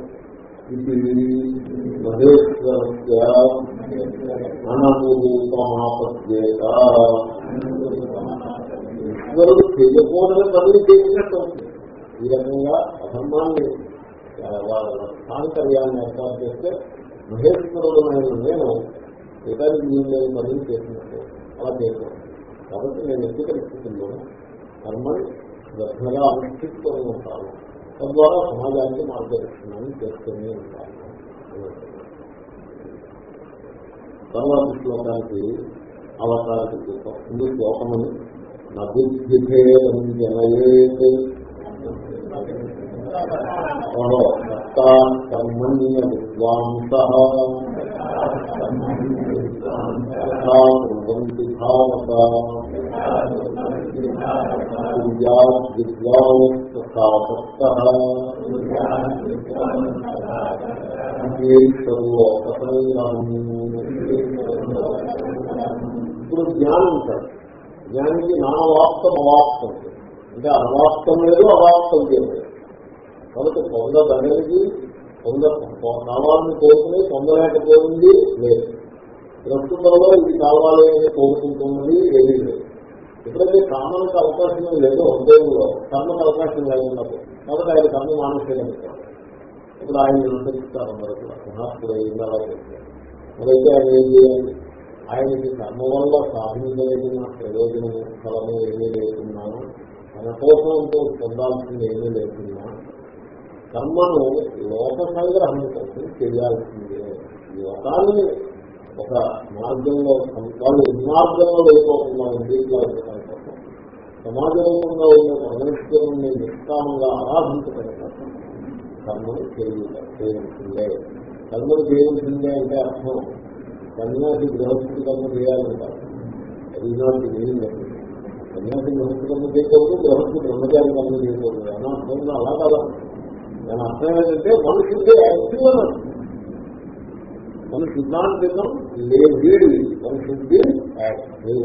ఇది మహేశ్వర అననురూపమాపద్యేత ఈశ్వరుడు చేయకూడని పనులు చేసినట్టు ఈ రకంగా అధర్మాన్ని సాంకర్యాన్ని ఏర్పాటు చేస్తే మహేశ్వరుడమైన నేను ఇతరులు వీళ్ళు పనులు చేసినట్టు అలా చేయకూడదు కాబట్టి నేను ఎట్టి పరిస్థితుల్లో కర్మని శ్రద్ధగా అనుష్ఠిస్తూనే ఉంటాను తద్వారా సమాజానికి మార్గదర్శనాన్ని చేస్తూనే ఉంటాను తర్వాత శ్లోకానికి అవతారికి చూస్తాం ఇది శ్లోకమని నబుద్ధిభేదం జనయేత్ కర్మణ్య విద్వాంస భావత విద్వాంస ఇప్పుడు జ్ఞానం ఉంటాడు జ్ఞానికి నావాప్తం అవాప్తం అంటే అవాప్తం లేదు అవాప్తం లేదు. కాబట్టి పొందదనేది పొంద కావాలని కోరుకుని పొందలేకపోయింది లేదు. ప్రస్తుతంలో ఇది కావాలి అని కోరుకుంటున్నది ఏమీ లేదు. ఎప్పుడైతే కామన్కి అవకాశం లేదో దేవుల్లో కర్మకు అవకాశం లేదన్నప్పుడు కాబట్టి ఆయన కర్మ మానసికంగా ఇప్పుడు ఆయన అనుసరిస్తారు అందరూ మహాత్ముడు అయింది అలా ఆయన ఏం చేయాలి? ఆయనకి కర్మ వల్ల సాధించలేసిన ప్రయోజనము ఫలము ఏమీ లేకున్నాను తన కోసం పొందాల్సింది ఏమీ లేకున్నా కర్మను లోక సంగ్రహం కోసం చేయాల్సిందే లోకాన్ని ఒక మార్గంలో వాళ్ళు మార్గంలో వెళ్ళిపోకుండా దీంట్లో సమాజ రూపంగా ఉన్న పరమేశ్వరుణ్ణి నిష్కామంగా ఆరాధించడం కోసం కర్మను చేయాల్సిందే కర్మను చేయాల్సిందే అంటే అర్థం. సన్యాసి గృహస్థి కర్మ చేయాలంటారు. అది నాటి మీనింగ్ సన్యాసి గృహస్థి కర్మ చేయకూడదు గృహస్థి బ్రహ్మచారి కర్మ చేయకూడదు. అని అర్థం అలా కదా? దాని అర్థం ఏంటంటే మనుషులే యాక్టివ్ అని అర్థం మన సిద్ధాంతం నాట్ బికమ్ లేజీ మన షుడ్ బి యాక్టివ్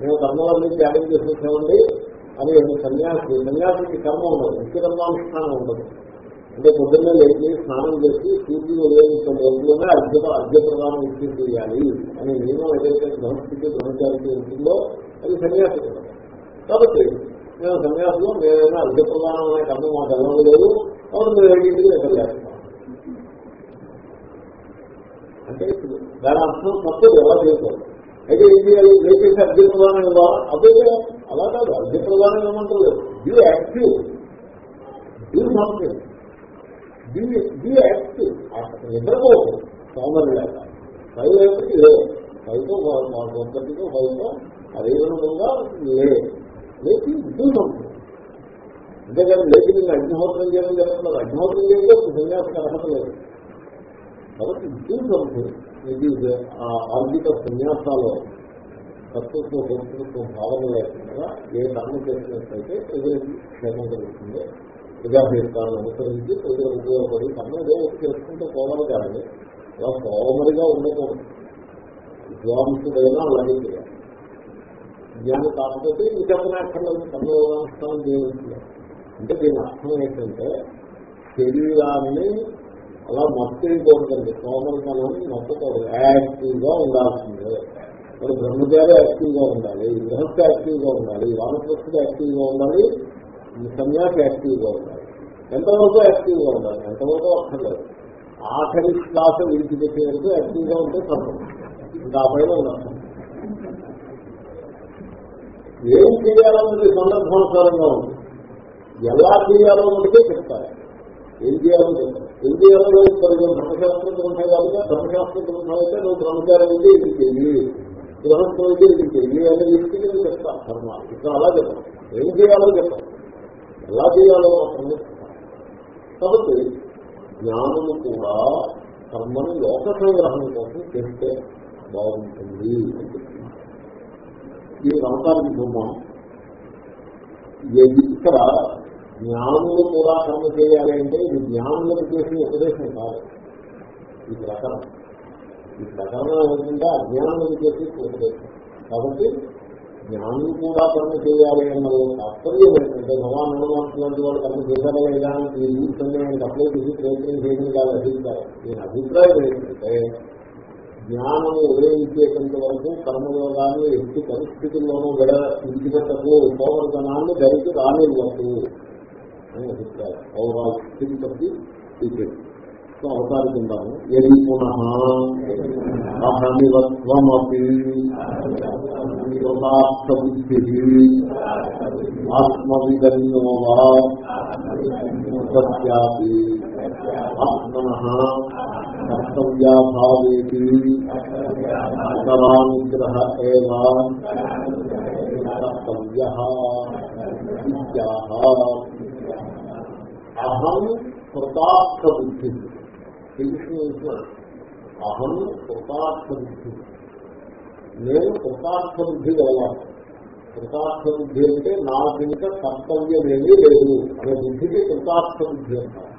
మేము కర్మలన్నీ త్యాగం చేసేసామండి అని సన్యాసి సన్యాసికి కర్మ ఉండదు నిత్య కర్మానుష్ఠానం ఉండదు. అంటే పొద్దున్నే లేచి స్నానం చేసి సూర్యుడు ఉదయించిన రోజుల్లోనే అర్ఘ్య అర్ఘ్య ఇచ్చి చేయాలి అనే నియమం ఏదైతే గృహస్థితి బ్రహ్మచారికి ఉంటుందో అది సన్యాసి కాబట్టి మేము సన్యాసంలో మేమైనా అర్ఘ్య అనే కర్మ మాకు వెళ్ళడం లేదు. కాబట్టి మేము ఏడింటికి నిద్రలేస్తాం అంటే దాని అర్థం తప్పదు ఎలా చేస్తారు అయితే ఏం చేయాలి? దయచేసి అర్ఘ్య ప్రధానం ఇవ్వాలా అదే అలా కాదు అర్ఘ్య ప్రధానం ఇవ్వమంటారు. Be active be something be active నిద్రపోదు సోమరి లేక ఫైవ్ అయిపోయి లే ఫైవ్తో ఒక్కటితో ఫైవ్తో అదే విధంగా లే. లేచి డూ సంథింగ్ అంతేకాదు లేచి నేను అగ్నిహోత్రం చేయడం జరుగుతున్నారు అగ్నిహోత్రం చేయడం సన్యాసం అర్హత లేదు. కాబట్టి డూ సంథింగ్ ఇది ఆర్థిక సన్యాసాలు తత్వత్వ సంస్కృత్వ భావన లేకుండా ఏ కర్మ చేసినట్లయితే ప్రజలకి క్షేమం కలుగుతుంది. ప్రజాభేదాలను అనుసరించి ప్రజలు ఉపయోగపడి కన్నా ఏదో చేసుకుంటూ పోవాలి కానీ అలా సోమరిగా ఉండకూడదు. విద్వాంసుడైనా అలాగే చేయాలి. జ్ఞానం కాకపోతే ఈ చెప్పనక్కర్లేదు కర్మయోగానుష్ఠానం చేయవచ్చు అంటే దీని అర్థం ఏంటంటే శరీరాన్ని అలా మత్తేయకూడదండి సోమరితనాన్ని మత్తకూడదు యాక్టివ్గా ఉండాల్సిందే. మరి బ్రహ్మచారి యాక్టివ్గా ఉండాలి గృహస్థ యాక్టివ్గా ఉండాలి వానప్రస్థుడు యాక్టివ్గా ఉండాలి సన్యాసి యాక్టివ్గా ఉండాలి. ఎంతవరకు యాక్టివ్గా ఉండాలి? ఎంతవరకు అక్కర్లేదు ఆఖరి శ్వాస విడిచిపెట్టే వరకు యాక్టివ్గా ఉంటే సర్వం. ఇంకా పైన ఏం చేయాలన్నది సందర్భానుసారంగా ఉంది. ఎలా చేయాలో అన్నదే చెప్తారు. ఏం చేయాలో చెప్తారు ఇండియాలో ఇప్పుడు ధర్మశాస్త్ర గ్రంథం కాదుగా ధర్మశాస్త్ర గ్రంథం అయితే నువ్వు బ్రహ్మచారం అయితే ఇది చెయ్యి. గ్రహంతో అయితే ఇది చెయ్యి. అనే వ్యక్తికి నేను చెప్తాను ధర్మ. ఇక్కడ అలా చెప్పాను ఏం చేయాలో చెప్పాను ఎలా చేయాలో మాత్రమే కాబట్టి జ్ఞానము కూడా కర్మను లోక సంగ్రహం కోసం చేస్తే బాగుంటుంది ఈ సంసారికి బొమ్మ ఇక్కడ జ్ఞానులు కూడా కర్మ చేయాలి అంటే ఇది జ్ఞానులకు చేసిన ఉపదేశం కాదు. ఈ ప్రకరణం. ఈ ప్రకరణం ఏంటంటే అజ్ఞానులకు చేసి ఉపదేశం. కాబట్టి జ్ఞానులు కూడా కర్మ చేయాలి అన్న తాత్పర్యం ఏంటంటే భగవాన్ అనుమానులాంటి వాళ్ళు కర్మ చేశారా లేదా ఈ రూల్స్ అప్లై చేసి ప్రయత్నం చేయడం కాదు అభిప్రాయం. దీని అభిప్రాయం ఏంటంటే జ్ఞానము ఉదయించేటంత వరకు కర్మలో కానీ ఎట్టి పరిస్థితుల్లోనూ గడ విడిచిపెట్టకు సోమర్ధనాన్ని ధరికి రానివ్వకు. అని అభిప్రాయం ఓవరాల్ స్థితి బట్టి టీచర్ సో అవతారికుందాము ఎది పునః అహమివత్వమపి బుద్ధి ఆత్మవిదన్యోవా సత్యాపి ఆత్మన కర్తవ్యాభావేతి ఇతరానుగ్రహ ఏవా కర్తవ్య అహం కృతార్థ బుద్ధి శ్రీకృష్ణ అహం కృతార్థ బుద్ధి నేను కృతార్థ బుద్ధి వెళ్ళాను కృతార్థ బుద్ధి అంటే నా కింద కర్తవ్యం ఏమీ లేదు. అనే బుద్ధికి కృతార్థ బుద్ధి అంటారు.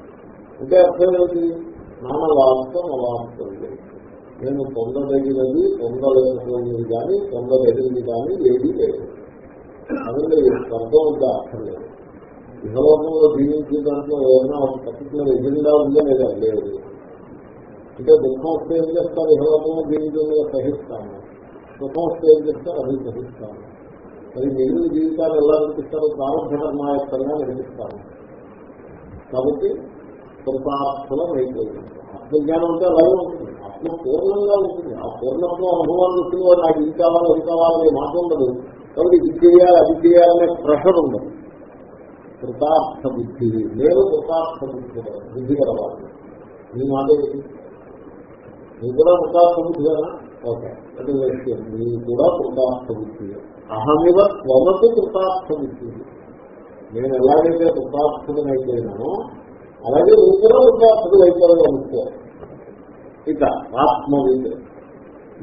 అంటే అర్థం ఏంటి? నానవాస్తం అవాస్తం లేదు నేను పొందదగినది పొందలేకపోయినది కానీ పొందదగినది కానీ ఏది లేదు. అదే స్వర్గం ఉందా అర్థం లేదు. ఇహలోకంలో జీవించే దాంట్లో ఏదైనా ఒక పర్టికులర్ ఎజెండా ఉందా లేదా? లేదు. అంటే దుఃఖం వస్తే ఏం చేస్తారు? ఇహలోకంలో జీవితంలో సహిస్తాను సుఖం వస్తే ఏం చేస్తారు? అది సహిస్తాను మరి మిగిలిన జీవితాలు ఎలా అనిపిస్తారో నడిపిస్తారో ప్రారంభకర్మాయత్తంగా నడిపిస్తాను కాబట్టి కృతార్థులం అయిపోయింది. ఆత్మజ్ఞానం అంటే అలాగే ఉంటుంది. ఆత్మ పూర్ణంగా ఉంటుంది. ఆ పూర్ణత్వం అనుభవాన్ని వచ్చిన వాడు నాకు ఇది కావాలి అది కావాలనే మాట ఉండదు. కాబట్టి ఇది చేయాలి అది చేయాలనే ప్రెషర్ ఉండదు. కృతార్థ బుద్ధి లేదు కృతార్థ బుద్ధి బుద్ధి కలవాలి మీ మాట ఏంటి? కూడా కృతార్థ బుద్ధి ఓకే. అది విషయం నీ కూడా కృతార్థ బుద్ధి అహమివ త్వమకు కృతార్థ బుద్ధి నేను ఎలాగైతే కృతార్థుడనైపోయినానో అలాగే నువ్వు కూడా కృతార్థుడు అయిపోయావు అనుకో. ఇక ఆత్మవిద్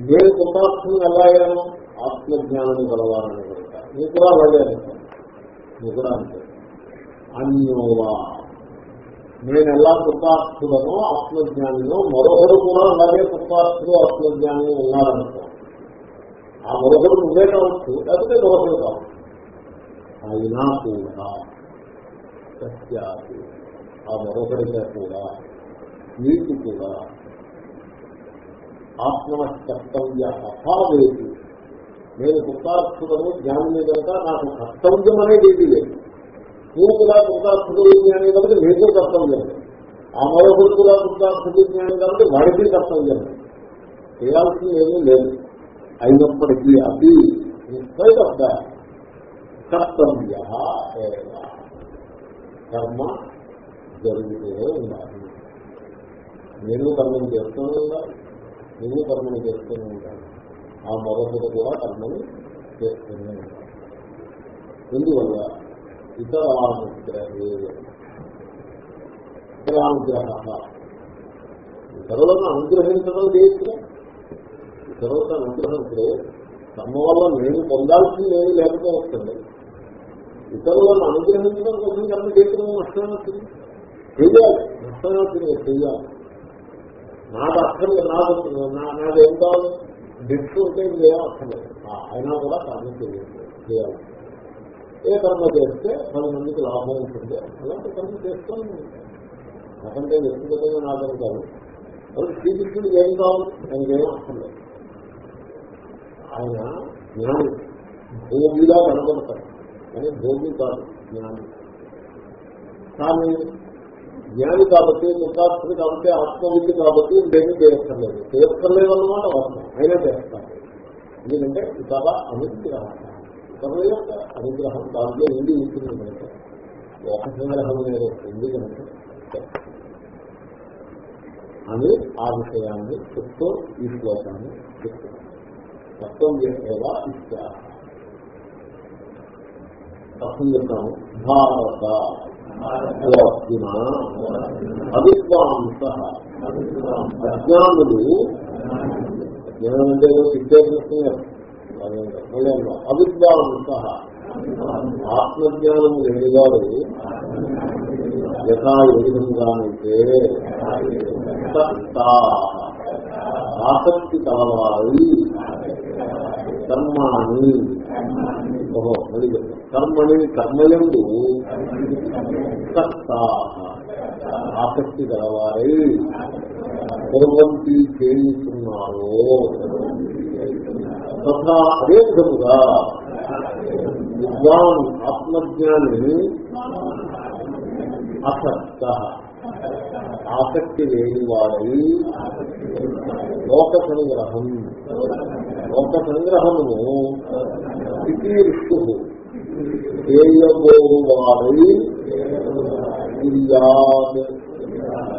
నేను కృతార్థుని ఎలా అయ్యాను? ఆత్మజ్ఞానం కలవాలని కనుక నువ్వు కూడా అలాగే అనుకో నువ్వు కూడా అంతే. అన్యోవా. నేను ఎలా కృతార్థుడనో ఆత్మజ్ఞానిలో మరొకరు కూడా అలాగే కృతార్థుడు ఆత్మజ్ఞాని ఉన్నారనుకో. ఆ మరొకరు నువ్వే కావచ్చు లేకపోతే మరొకరు కావచ్చు. అయినా కూడా సత్యాది ఆ మరొకరిగా కూడా నీకు కూడా ఆత్మ కర్తవ్య అభావేది నేను కృతార్థుడను జ్ఞానం కనుక నాకు కర్తవ్యం అనేది ఏది లేదు. నువ్వు కూడా కృతార్థులు జ్ఞాని కాబట్టి మీకు కర్తవ్యం ఆ మరొకరు కూడా కృతార్థులు జ్ఞాని కాబట్టి వాడికి కర్తవ్యం చేయాల్సింది ఏమీ లేదు అయినప్పటికీ అది ఇన్స్పైట్ ఆఫ్ దాట్ కర్తవ్య కర్మ జరుగుతూ ఉండాలి నేను కర్మను చేస్తూనే ఉండాలి నేను కర్మను చేస్తూనే ఉండాలి ఆ మరొకరు కూడా కర్మను చేస్తూనే ఉండాలి ఎందువల్ల? ఇతరానుగ్రహే ఇతరానుగ్రహ ఇతరులను అనుగ్రహించడం లేదు ఇతరులను అనుగ్రహించే తమ వల్ల నేను పొందాల్సింది లేకపోతే వస్తుంది ఇతరులను అనుగ్రహించడం కోసం కర్మ చేయడం నష్టమే వచ్చింది చెయ్యాలి నష్టమే చెయ్యాలి నాకు అర్థం నాకు నాదేం నాకేం కావాలి దిక్కు ఉంటే ఇంకేం అర్థం లేదు ఆ, అయినా కూడా కర్మ చేయాలి. ఏ కర్మ చేస్తే పది మందికి లాభం ఉంటుంది. అలాంటి కర్మ చేస్తాను నాకంటే వ్యక్తిగతంగా నాకని కాదు. మరి శ్రీకృష్ణుడు ఏం కావాలి? ఆయనకేం అర్థం లేదు. ఆయన జ్ఞాని. భోగిగా కనబడతారు కానీ భోగి కాదు జ్ఞాని. కానీ జ్ఞాని కాబట్టి కృతార్థుడు కాబట్టి ఆత్మవిద్య కాబట్టి ఇంకేమీ చేయక్కర్లేదు. చేయక్కర్లేదు అన్నమాట అవసరం అయినా చేస్తారు. ఎందుకంటే ఇతర అనుగ్రహం ఇతరుల యొక్క అనుగ్రహం దాంట్లో ఉండి ఉంటుంది కనుక. లోక సంగ్రహం అనేది ఉంది కనుక. అని ఆ విషయాన్ని చెప్తూ ఈ శ్లోకాన్ని చెప్తున్నాను తత్వం ఏవా ఇత్యా. తత్వం చెప్తాను భారత. అర్జున అవిద్వాంస అజ్ఞానులు అజ్ఞానం అంటే ఏదో సిద్ధేస్తున్నారు మళ్ళీ అవిద్యావంత ఆత్మజ్ఞానం లేనివాడు యథా ఏ ఆసక్తి కలవాలి కర్మాణి. ఓహో మళ్ళీ కర్మని కర్మయందు ఆసక్తి గలవారై పూర్వంతి చేయిస్తున్నారో తథా అదే విధముగా విద్వాన్ ఆత్మజ్ఞాని అసక్త ఆసక్తి లేని వారి లోక సంగ్రహం లోక సంగ్రహమును స్థితిరిష్టు చేయబోరు వాడై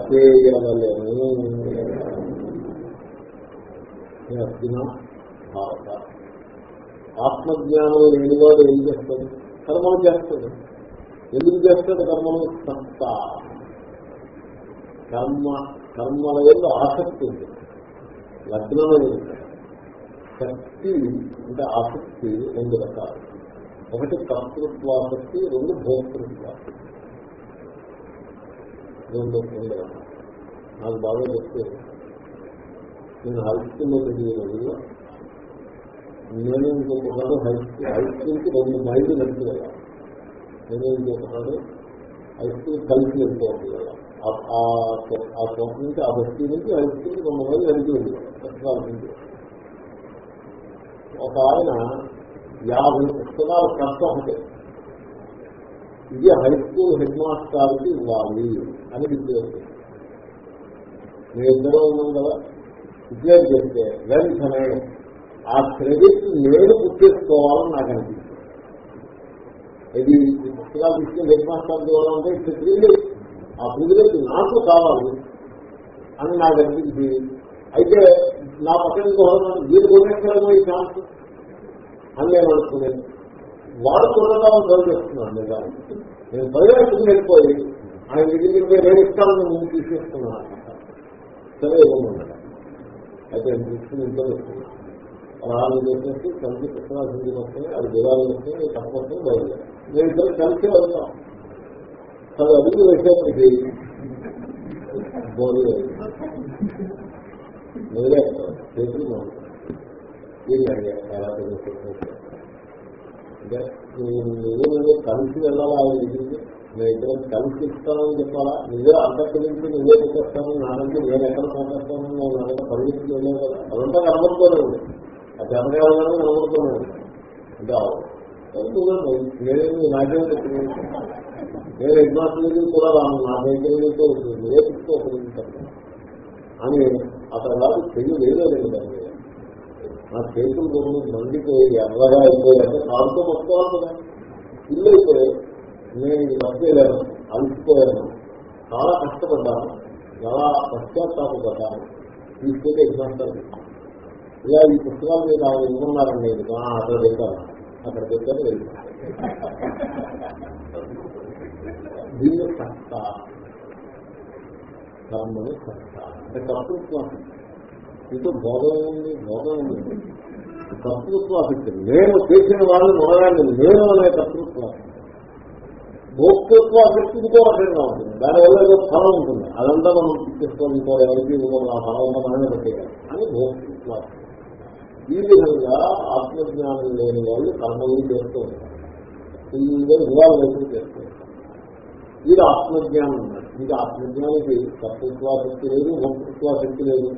చేయవలను అర్జున? భారత ఆత్మజ్ఞానం లేనివాడు ఏం చేస్తాడు? కర్మలు చేస్తాడు. ఎందుకు చేస్తాడు? కర్మలు సత్త. కర్మ కర్మల యొక్క ఆసక్తి ఉంది. లగ్నం శక్తి అంటే ఆసక్తి రెండు రకాలు. ఒకటి కర్తృత్వాసక్తి రెండు భోక్తృత్వాసక్తి. రెండు రెండు రకాలు. నాకు బాగా చెప్తే నేను హరిస్తున్న స్కూల్లో నేను ఇంకొకసారి హై స్కూల్ హై స్కూల్కి రెండు మైళ్ళు నడిచి వెళ్ళాలి. నేను ఇంకొకరు హై స్కూల్ కలిసి వెళ్ళిపోవాలి. కదా ఆ- చోట నుంచి ఆ బస్తీ నుంచి హై స్కూల్కి రెండు మైళ్ళు నడిచి వెళ్ళి ఒక ఆయన యాభై పుస్తకాల కష్టం ఒకటే. ఇది హై స్కూల్ హెడ్ మాస్టర్కి ఇవ్వాలి అని డిక్లేర్ చేశారు మేము ఇద్దరు ఉన్నాం కదా. డిక్లేర్ చేస్తే వెంటనే ఆ క్రెడిట్ నేను గుర్తించుకోవాలని నాకు అనిపించింది ఇది పుస్తకాలు తీసుకుని హెడ్ మాస్టర్ చూడాలంటే ఇట్స్ ప్రివిలేజ్ ఆ ప్రివిలేజ్ నాకు కావాలి అని నాకు అనిపించి అయితే నా పక్కన ఇంకొకరు వీరు కొనేస్తారో ఈ ఛాన్స్? అని నేను అనుకున్నాను. వాడు కొనగా ట్రై చేస్తున్నాను నేను దాన్ని. నేను పరిగెత్తుకుని వెళ్ళిపోయి ఆయన దగ్గరికి నేను ఇస్తాను నేను తీసేస్తున్నాను సరే ఇవ్వమన్నాడు. అయితే నేను తీసుకుని ఇంట్లో పెట్టుకున్నాను చేసేసి కలిసి కృష్ణా హిందీ వస్తాయి అది గులాలు వస్తాయి తప్ప వస్తాయి బయలుదేరి నేను ఇద్దరు కలిసి వెళ్తాం అది అడిగి వేసేప్పటికి బోర్లు నేనే చేతులు మాట్లాడు వీళ్ళు ఎలా అంటే నువ్వు కలిసి వెళ్ళాలా ఆయన దగ్గరికి నేను ఇద్దరం కలిసి ఇస్తానని చెప్పాలా? నువ్వే అంతర్కరించి నువ్వే పెట్టేస్తాను నాకంటే నేను ఎక్కడ పంపిస్తాను నేను అక్కడ పరిగెత్తుకు వెళ్ళాను కదా. అదంతా కనబడుతూనే ఉంది ఆ జనగాలని కనబడుతూనే అంటే అవును. నేనేమి నాకేం చెప్పింది నేను ఎగ్జామ్స్ దగ్గర కూడా రాను. నా దగ్గర ఉంటుంది ఏ అని అతను కాదు చెయ్యి వేయలేదు దాన్ని నా చేతులు కొన్ని మండిపోయి ఎర్రగా అయిపోయాక కాలుతో మొత్తం కదా. ఇల్లు అయిపోయి నేను ఈ మధ్యలేను అలసిపోయాను. చాలా కష్టపడ్డాను. చాలా పశ్చాత్తాపడ్డాను తీసుకెళ్ళి ఎగ్జామ్స్ ఇలా ఈ పుస్తకాలు మీరు ఆయన ఇవ్వన్నారండి అక్కడ పెట్టాను. అక్కడ పెట్టాను వెళ్ళాను. దీన్ని సత్త. కర్మని సత్త. అంటే కర్తృత్వం ఇటు భోగం ఉంది భోగం ఉంది. కర్తృత్వాసక్తి నేను చేసిన వాళ్ళు మొదలండి నేను అనే కర్తృత్వాసక్తి భోక్తృత్వాసక్తికి కూడా రకంగా ఉంటుంది. దానివల్ల ఏదో ఫలం ఉంటుంది. అదంతా మనం తీసుకోవాలి ఎవరికి ఆ ఫలం అంతా మనమే పెట్టేయాలి అని భోక్తృత్వాసక్తి ఈ విధంగా ఆత్మజ్ఞానం లేని వాళ్ళు కర్మలు చేస్తూ ఉంటారు. ఫుల్గా వివాహం వేసి చేస్తూ ఉంటారు. ఇది ఆత్మజ్ఞానం ఉన్నారు ఇది ఆత్మజ్ఞానికి కర్తృత్వాశక్తి లేదు భక్తృత్వాశక్తి లేదు.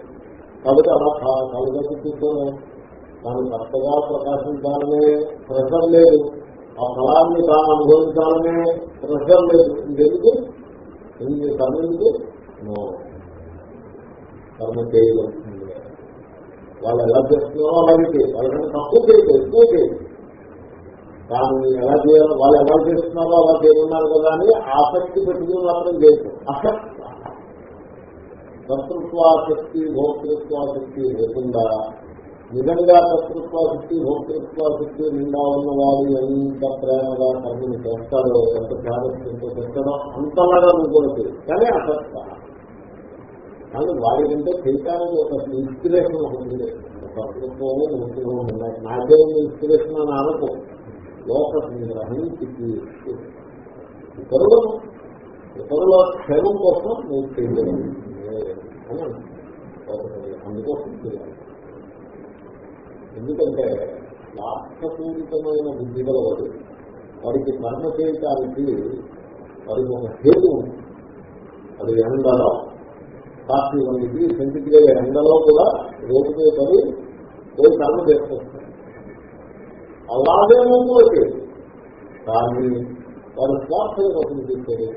కాబట్టి అలా కాలుగా కూర్చోను తాను కర్తగా ప్రకాశించాలనే ప్రెషర్ లేదు. ఆ ఫలాన్ని తాను అనుభవించాలనే ప్రెషర్ లేదు. ఇంకెందుకు ఎందుకు కర్మ ఎందుకు కర్మ చేయలేదు వాళ్ళు ఎలా చేస్తున్నారో అలాగే చేయాలి వాళ్ళకంటే తక్కువ చేయదు ఎక్కువ చేయదు తాను ఎలా చేయాలో వాళ్ళు ఎలా చేస్తున్నారో అలా చేయమన్నారు కదా అని ఆసక్తి పెట్టుకుని మాత్రం చేయదు అసక్తి కర్తృత్వాసక్తి భోక్తృత్వాసక్తి లేకుండా నిజంగా కర్తృత్వాసక్తి భోక్తృత్వాసక్తి నిండా ఉన్నవారు ఎంత ప్రేమగా కర్మని చేస్తారో ఎంత ధ్యానంతో పెట్టడం అంతలాగా అనుకోవచ్చు కానీ అసక్త కానీ వాడికంటే చైతానికి ఒక ఇన్స్పిరేషన్ ఉంటుంది కర్తృత్వము భోక్తృత్వం ఉన్నాయి నాకే ఉంది ఇన్స్పిరేషన్ అని అనకు. లోక సంగ్రహించి ఇతరులను ఇతరుల క్షేమం కోసం నేను చేయలేదు. అందుకోసం చేయాలి ఎందుకంటే స్వార్థపూరితమైన బుద్ధి గలవాడు వారికి కర్మ చేయటానికి వారికి ఒక హేతు ఉంది. అది ఎండలో పార్టీ అనేది డిగ్రీ ఎండలో కూడా రోడ్డు పడి పోయి కర్మ చేసుకొస్తారు అలాగే ముందు వచ్చేది కానీ వాడు స్వార్థం కోసం చేశారు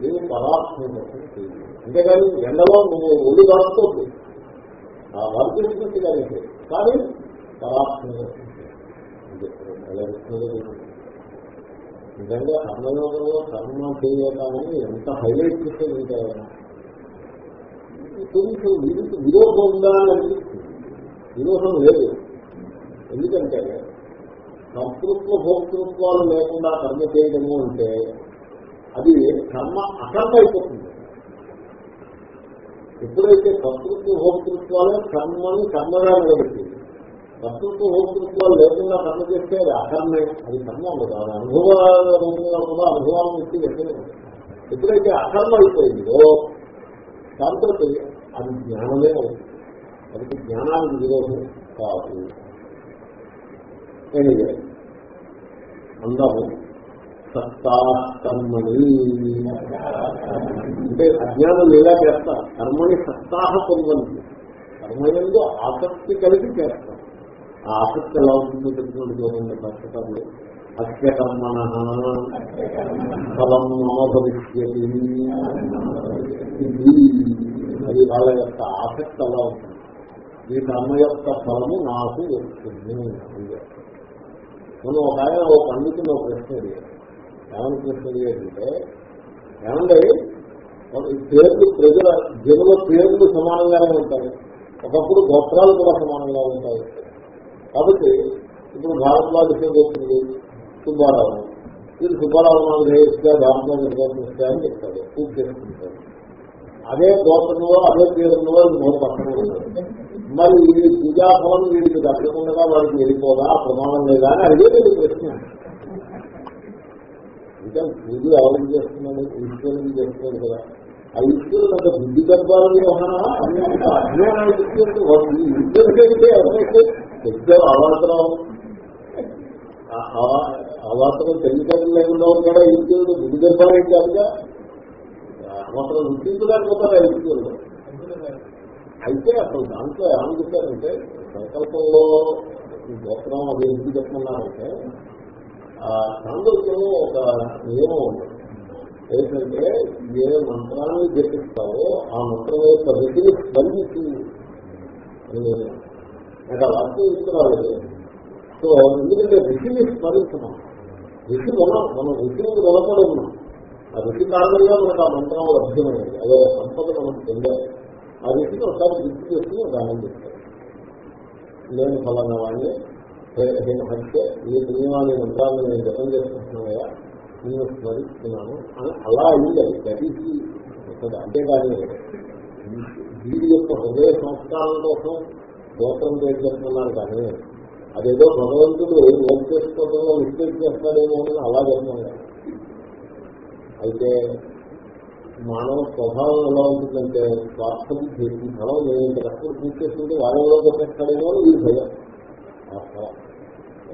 నేను పరార్థం కోసం చేయాలి అంతేగాని ఎండలో నువ్వు ఒళ్ళు కాసుకోవద్దు ఆ వర్క్ చేసినట్టుగానే కానీ పరార్థం కోసం చేయాలి. నిజంగా కర్మయోగంలో కర్మ చేయటాన్ని ఎంత హైలైట్ చేసేది ఉంటాయన్నా కొంచెం విరు- విరోధం ఉందా అని అనిపిస్తుంది విరోధం లేదు. ఎందుకంటే కర్తృత్వ భోక్తృత్వాలు లేకుండా కర్మ చేయడము అంటే అది కర్మ అకర్మ అయిపోతుంది. ఎప్పుడైతే కర్తృత్వ భోక్తృత్వాలే కర్మని కర్మగా నిలబెట్టి కర్తృత్వ భోక్తృత్వాలు లేకుండా కర్మ చేస్తే అది అకర్మే అది కర్మ ఉండదు అనుభవ కూడా అనుభవాలను ఇచ్చి ఎప్పుడైతే అకర్మ అయిపోయిందో దాంతో అది జ్ఞానమే అవుతుంది. అది జ్ఞానానికి విరోధం కాదు. ఎనివే అందము సత్తా కర్మని అంటే అజ్ఞానం ఇలా చేస్తారు? కర్మని సత్తాహ పొందండి కర్మయంలో ఆసక్తి కలిగి చేస్తారు. ఆ ఆసక్తి ఎలా ఉంటుందో తెలుసుకుంటూ చూడండి కష్టకర్మలు అస్య కర్మణ ఫలం మమ భవిష్యతి ఇది వాళ్ళ యొక్క ఆసక్తి అలా ఉంటుంది. ఈ కర్మ యొక్క ఫలము నాకు వస్తుంది మనం ఒక ఆయన ఒక పండితుని ఒక ప్రశ్న అడిగారు. ఏమని ప్రశ్న అడిగారంటే ఏమండి పేర్లు ప్రజల జనుల పేర్లు సమానంగానే ఉంటాయి. ఒకప్పుడు గోత్రాలు కూడా సమానంగా ఉంటాయి. కాబట్టి ఇప్పుడు భారద్వాజ వస్తుంది సుబ్బారావు. వీళ్ళు సుబ్బారావు నాలుగు వేయిస్తా భారద్వాజ అని చెప్తాడు పూజ చేసుకుంటాడు అదే దోషంలో అదే పేరులో మూడు పక్కన మరి ఈ పూజాఫలం వీడికి దక్కకుండా వాడికి వెళ్ళిపోదా? ప్రమాణం లేదా అని అదే వీడి ప్రశ్న. ఇంకా పూజ ఎవరికి చేస్తున్నాడు? ఈశ్వరుడికి చేస్తున్నాడు కదా. ఆ ఈశ్వరుడు అంత బుద్ధి గర్భాలు వ్యవహారమా అజ్ఞానాన్ని తీసుకెళ్తే ఈశ్వరుడికి ఎవరైతే చెప్తే అవాంతరం అవాంతరం తెలివితేటలు లేకుండా ఉంటాడా ఈశ్వరుడు? బుద్ధి గర్భాలు ఏం కాదుగా. మాత్రం గుర్తించలేకపోతారా ఈశ్వరుడు అయితే అసలు దాంట్లో ఏమని చెప్పారంటే సంకల్పంలో గోత్రం అది ఎందుకు చెప్తున్నారంటే ఆ చాంద్రులో ఒక నియమం ఉంది. ఏంటంటే ఏ మంత్రాన్ని జపిస్తావో ఆ మంత్రం యొక్క రుచిని స్పందించి. నాకు అలా వాక్యం ఇస్తున్నారు సో ఎందుకంటే ఋషిని స్మరించడం ఋషి మనం మనం ఋషిని నిలబడి ఉన్నాం ఆ ఋషి కారణంగా మనకు ఆ మంత్రం లభ్యమైనది అదే సంపద మనకు పొందాలి ఆ ఋషిని ఒకసారి గుర్తు చేసుకుని దానం చేస్తారు. నేను ఫలానా వాడిని నేను హత్య ఈ పుణ్యమాని మంత్రాలను నేను జపం చేసుకుంటున్నాయా నేను స్మరిస్తున్నాను అని అలా అయింది. అది గడిచి అంతేగాని వీడి యొక్క హృదయ సంస్కారం కోసం దోషం చేస్తున్నారు కానీ అదేదో భగవంతుడు ఓట్ చేసుకోవడంలో మిస్టేక్ చేస్తాడేమో అని అలా చెప్తున్నాడు అయితే మానవ స్వభావం ఎలా ఉంటుందంటే స్వార్థం చేసి ఫలం నేను ఇంత చూసేస్తుంటే వాళ్ళలో కొట్టేస్తాడేమో ఈ భయం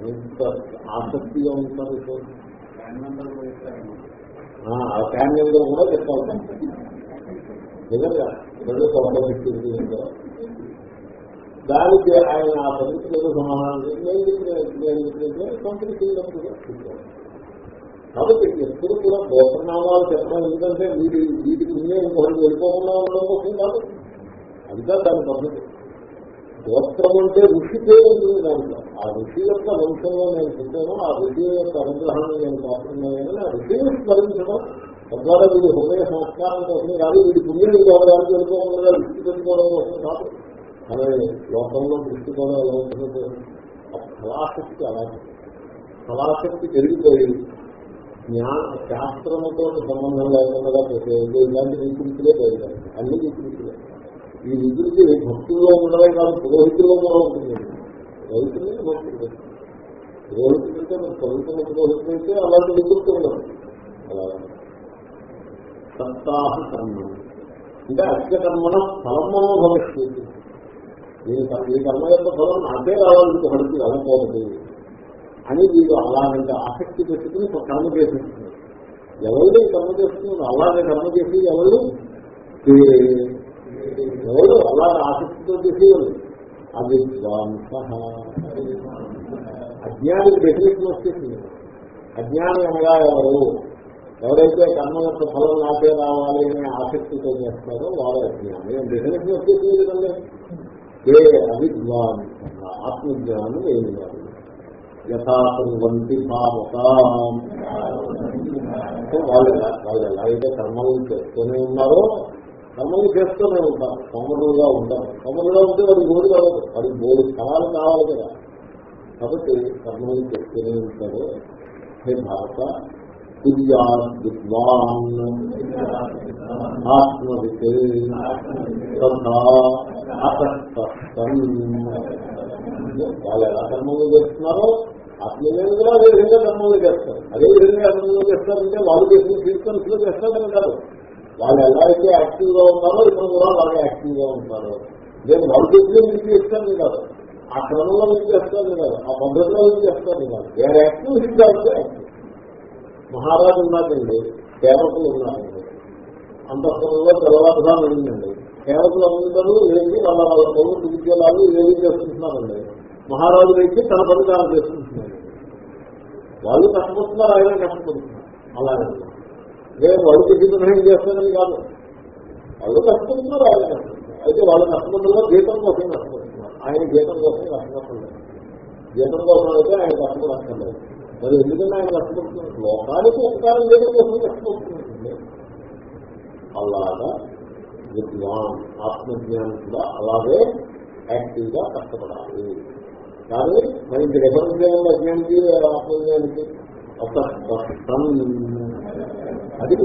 ఎంత ఆసక్తిగా ఉంటారు ఆ ఫ్యాన్ నెంబర్ కూడా చెప్పాలి నిజంగా రెండు సంబంధించింది దానికి ఆయన ఆ పరిస్థితులకు సమాధానం నేను చెప్పిన కంపెనీ కాబట్టి ఎప్పుడు కూడా గోపనామాలు చెప్పడం ఎందుకంటే వీటి వీటి ముందే ఇంకొకటి వెళ్ళిపోకుండా ఉండడం కోసం కాదు. అంతా దాని పద్ధతి. గోత్రం అంటే ఋషి పేరు ఉంటుంది దాంట్లో. ఆ ఋషి యొక్క వంశంలో నేను పుట్టాను ఆ ఋషి యొక్క అనుగ్రహాన్ని నేను పాత్రన్నానని ఆ ఋషిని స్మరించడం. తద్వారా వీడి హృదయ సంస్కారం కోసం కాదు వీడి పుణ్యులు గౌరవానికి వెళ్ళిపోకుండా దృష్టి పెట్టుకోవడం కోసం కాదు. అనే లోకంలో దృష్టి కూడా ఎలా ఉంటుందో ఫలాశక్తి అలాగే ఫలాశక్తి పెరిగిపోయి జ్ఞాన శాస్త్రముతో సంబంధం లేకుండా చేసేది ఇలాంటి వికృతులే పెరిగాయి అన్ని వికృతులే. ఈ వికృతి భక్తుల్లో ఉండడమే కాదు పురోహితుల్లో కూడా ఉంటుంది. రైతులే భక్తులు పురోహితులు అంటే మరి చదువుతున్న అయితే అలాంటి వికృతి ఉండదు. సప్తాహ కర్మ అంటే అక్షకర్మణ ఫలమో భవిష్యత్తు. ఈ కర్మ యొక్క ఫలం నాకే రావాలి హడికి అనుకోవద్దు అని వీడు అలాగంటే ఆసక్తి పెట్టుకుని కర్మ చేసేస్తున్నారు ఎవరు కర్మ చేస్తున్నారు అలాగే కర్మ చేసి ఎవరు? ఎవరు? అలాగే ఆసక్తితో చేసేవారు అవిద్వాంస అజ్ఞానికి డెఫినేషన్ వచ్చేసింది. అజ్ఞానం అనగా ఎవరు? ఎవరైతే కర్మ యొక్క ఫలం నాకే రావాలి అనే ఆసక్తితో చేస్తారో వారు అజ్ఞానం. డెఫినేషన్ వచ్చేసింది కదండి. ఏ అవిద్వాంస ఆత్మజ్ఞానం ఏమి కాదు యథాపరివంతి భావత వాళ్ళు వాళ్ళు ఎలా అయితే కర్మలు చేస్తూనే ఉన్నారో కర్మలు చేస్తూనే ఉంటారు. సోమరులుగా ఉంటారు సోమరులుగా ఉంటే వారికి బోడు కావాలి వారికి బోడు స్థలాలు కావాలి కదా. కాబట్టి కర్మలు చేస్తూనే ఉంటారు. హే భారత కుర్యాన్ విద్వాన్ ఆత్మవిత్ తథా అతస్తన్ వాళ్ళు ఎలా కర్మలు చేస్తున్నారో ఆత్మీయంగా కూడా అదే విధంగా కర్మలు చేస్తారు. అదే విధంగా కర్మలు చేస్తారంటే వాళ్ళు చేసిన సీక్వెన్స్లో చేస్తారని కాదు వాళ్ళు ఎలా అయితే యాక్టివ్గా ఉన్నారో ఇప్పుడు కూడా అలాగే యాక్టివ్గా ఉంటారు నేను వాళ్ళు చేసిన మీకు చేస్తాను కాదు ఆ క్రమంలో మీకు చేస్తాను కాదు. ఆ పద్ధతిలో మీకు చేస్తాను కాదు. వేరే యాక్టివ్ హిట్ కాదు యాక్టివ్ మహారాజు ఉన్నారండి సేవకులు ఉన్నారండి. అంతఃపురంలో తెల్లవారుగా వెళ్ళిందండి సేవకులు అందరూ లేచి వాళ్ళ వాళ్ళ పనులు విద్యలాలు ఏమి చేసుకుంటున్నారండి. మహారాజు అయితే తన పని తాను చేసుకుంటున్నాడు. వాళ్ళు కష్టపడుతున్నారు ఆయన కష్టపడుతున్నారు. అలాగే. నేను వాళ్ళు జీవితం ఏం చేస్తానని కాదు. వాళ్ళు కష్టపడుతున్నారు ఆయన కష్టపడుతున్నారు. అయితే వాళ్ళ కష్టపడలో జీతం కోసం కష్టపడుతున్నారు. ఆయన జీతం కోసం కష్టపడలేదు. జీతం కోసం అయితే ఆయన కష్టపడక్కర్లేదు. మరి ఎందుకంటే ఆయన కష్టపడుతున్నాడు లోకానికి ఉపకారం చేయడం కోసం కష్టపడుతున్నట్టుంది అలాగా విద్వాన్ ఆత్మజ్ఞానం కూడా అలాగే యాక్టివ్గా కష్టపడాలి. కానీ మరి ఇంక రెఫరెన్స్ చేయాలి అజ్ఞానికి ఆత్మజ్ఞానికి ఒక స్పష్టం అది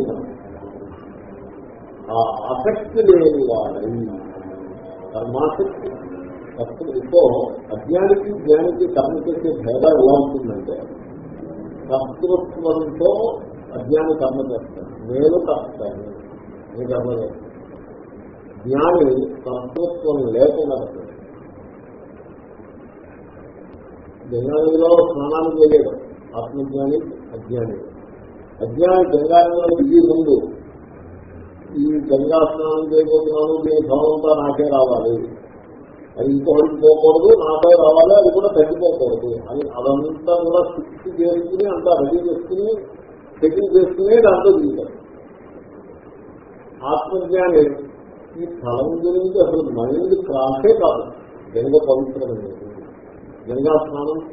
ఆ ఆసక్తి లేని వాడై కర్మాసక్తి. ఇప్పుడు అజ్ఞానికి జ్ఞానికి కర్మ చేసే భేదం ఎలా ఉంటుందంటే కర్తృత్వంతో అజ్ఞాని కర్మ చేస్తాను నేను కర్తాను. నేను కర్మ చేస్తాను. జ్ఞాని కర్తృత్వం లేకుండా కర్మ గంగానదిలో స్నానానికి వెళ్ళాడు ఆత్మజ్ఞాని అజ్ఞాని. అజ్ఞాని గంగానదిలో దిగి ముందు ఈ గంగా స్నానం చేయబోతున్నాను దీని భవంతా నాకే రావాలి. అది ఇంకోటి పోకూడదు నాపై రావాలి అది కూడా తగ్గిపోకూడదు. అని అదంతా కూడా ఫిక్స్ చేసుకుని అంతా రెడీ చేసుకుని సెటిల్ చేసుకుని దాంట్లో దిగుతారు. ఆత్మజ్ఞాని ఈ స్థలం గురించి అసలు మైండ్ క్రాసే కాదు. గంగ పవిత్రమైనది. గంగా స్నానం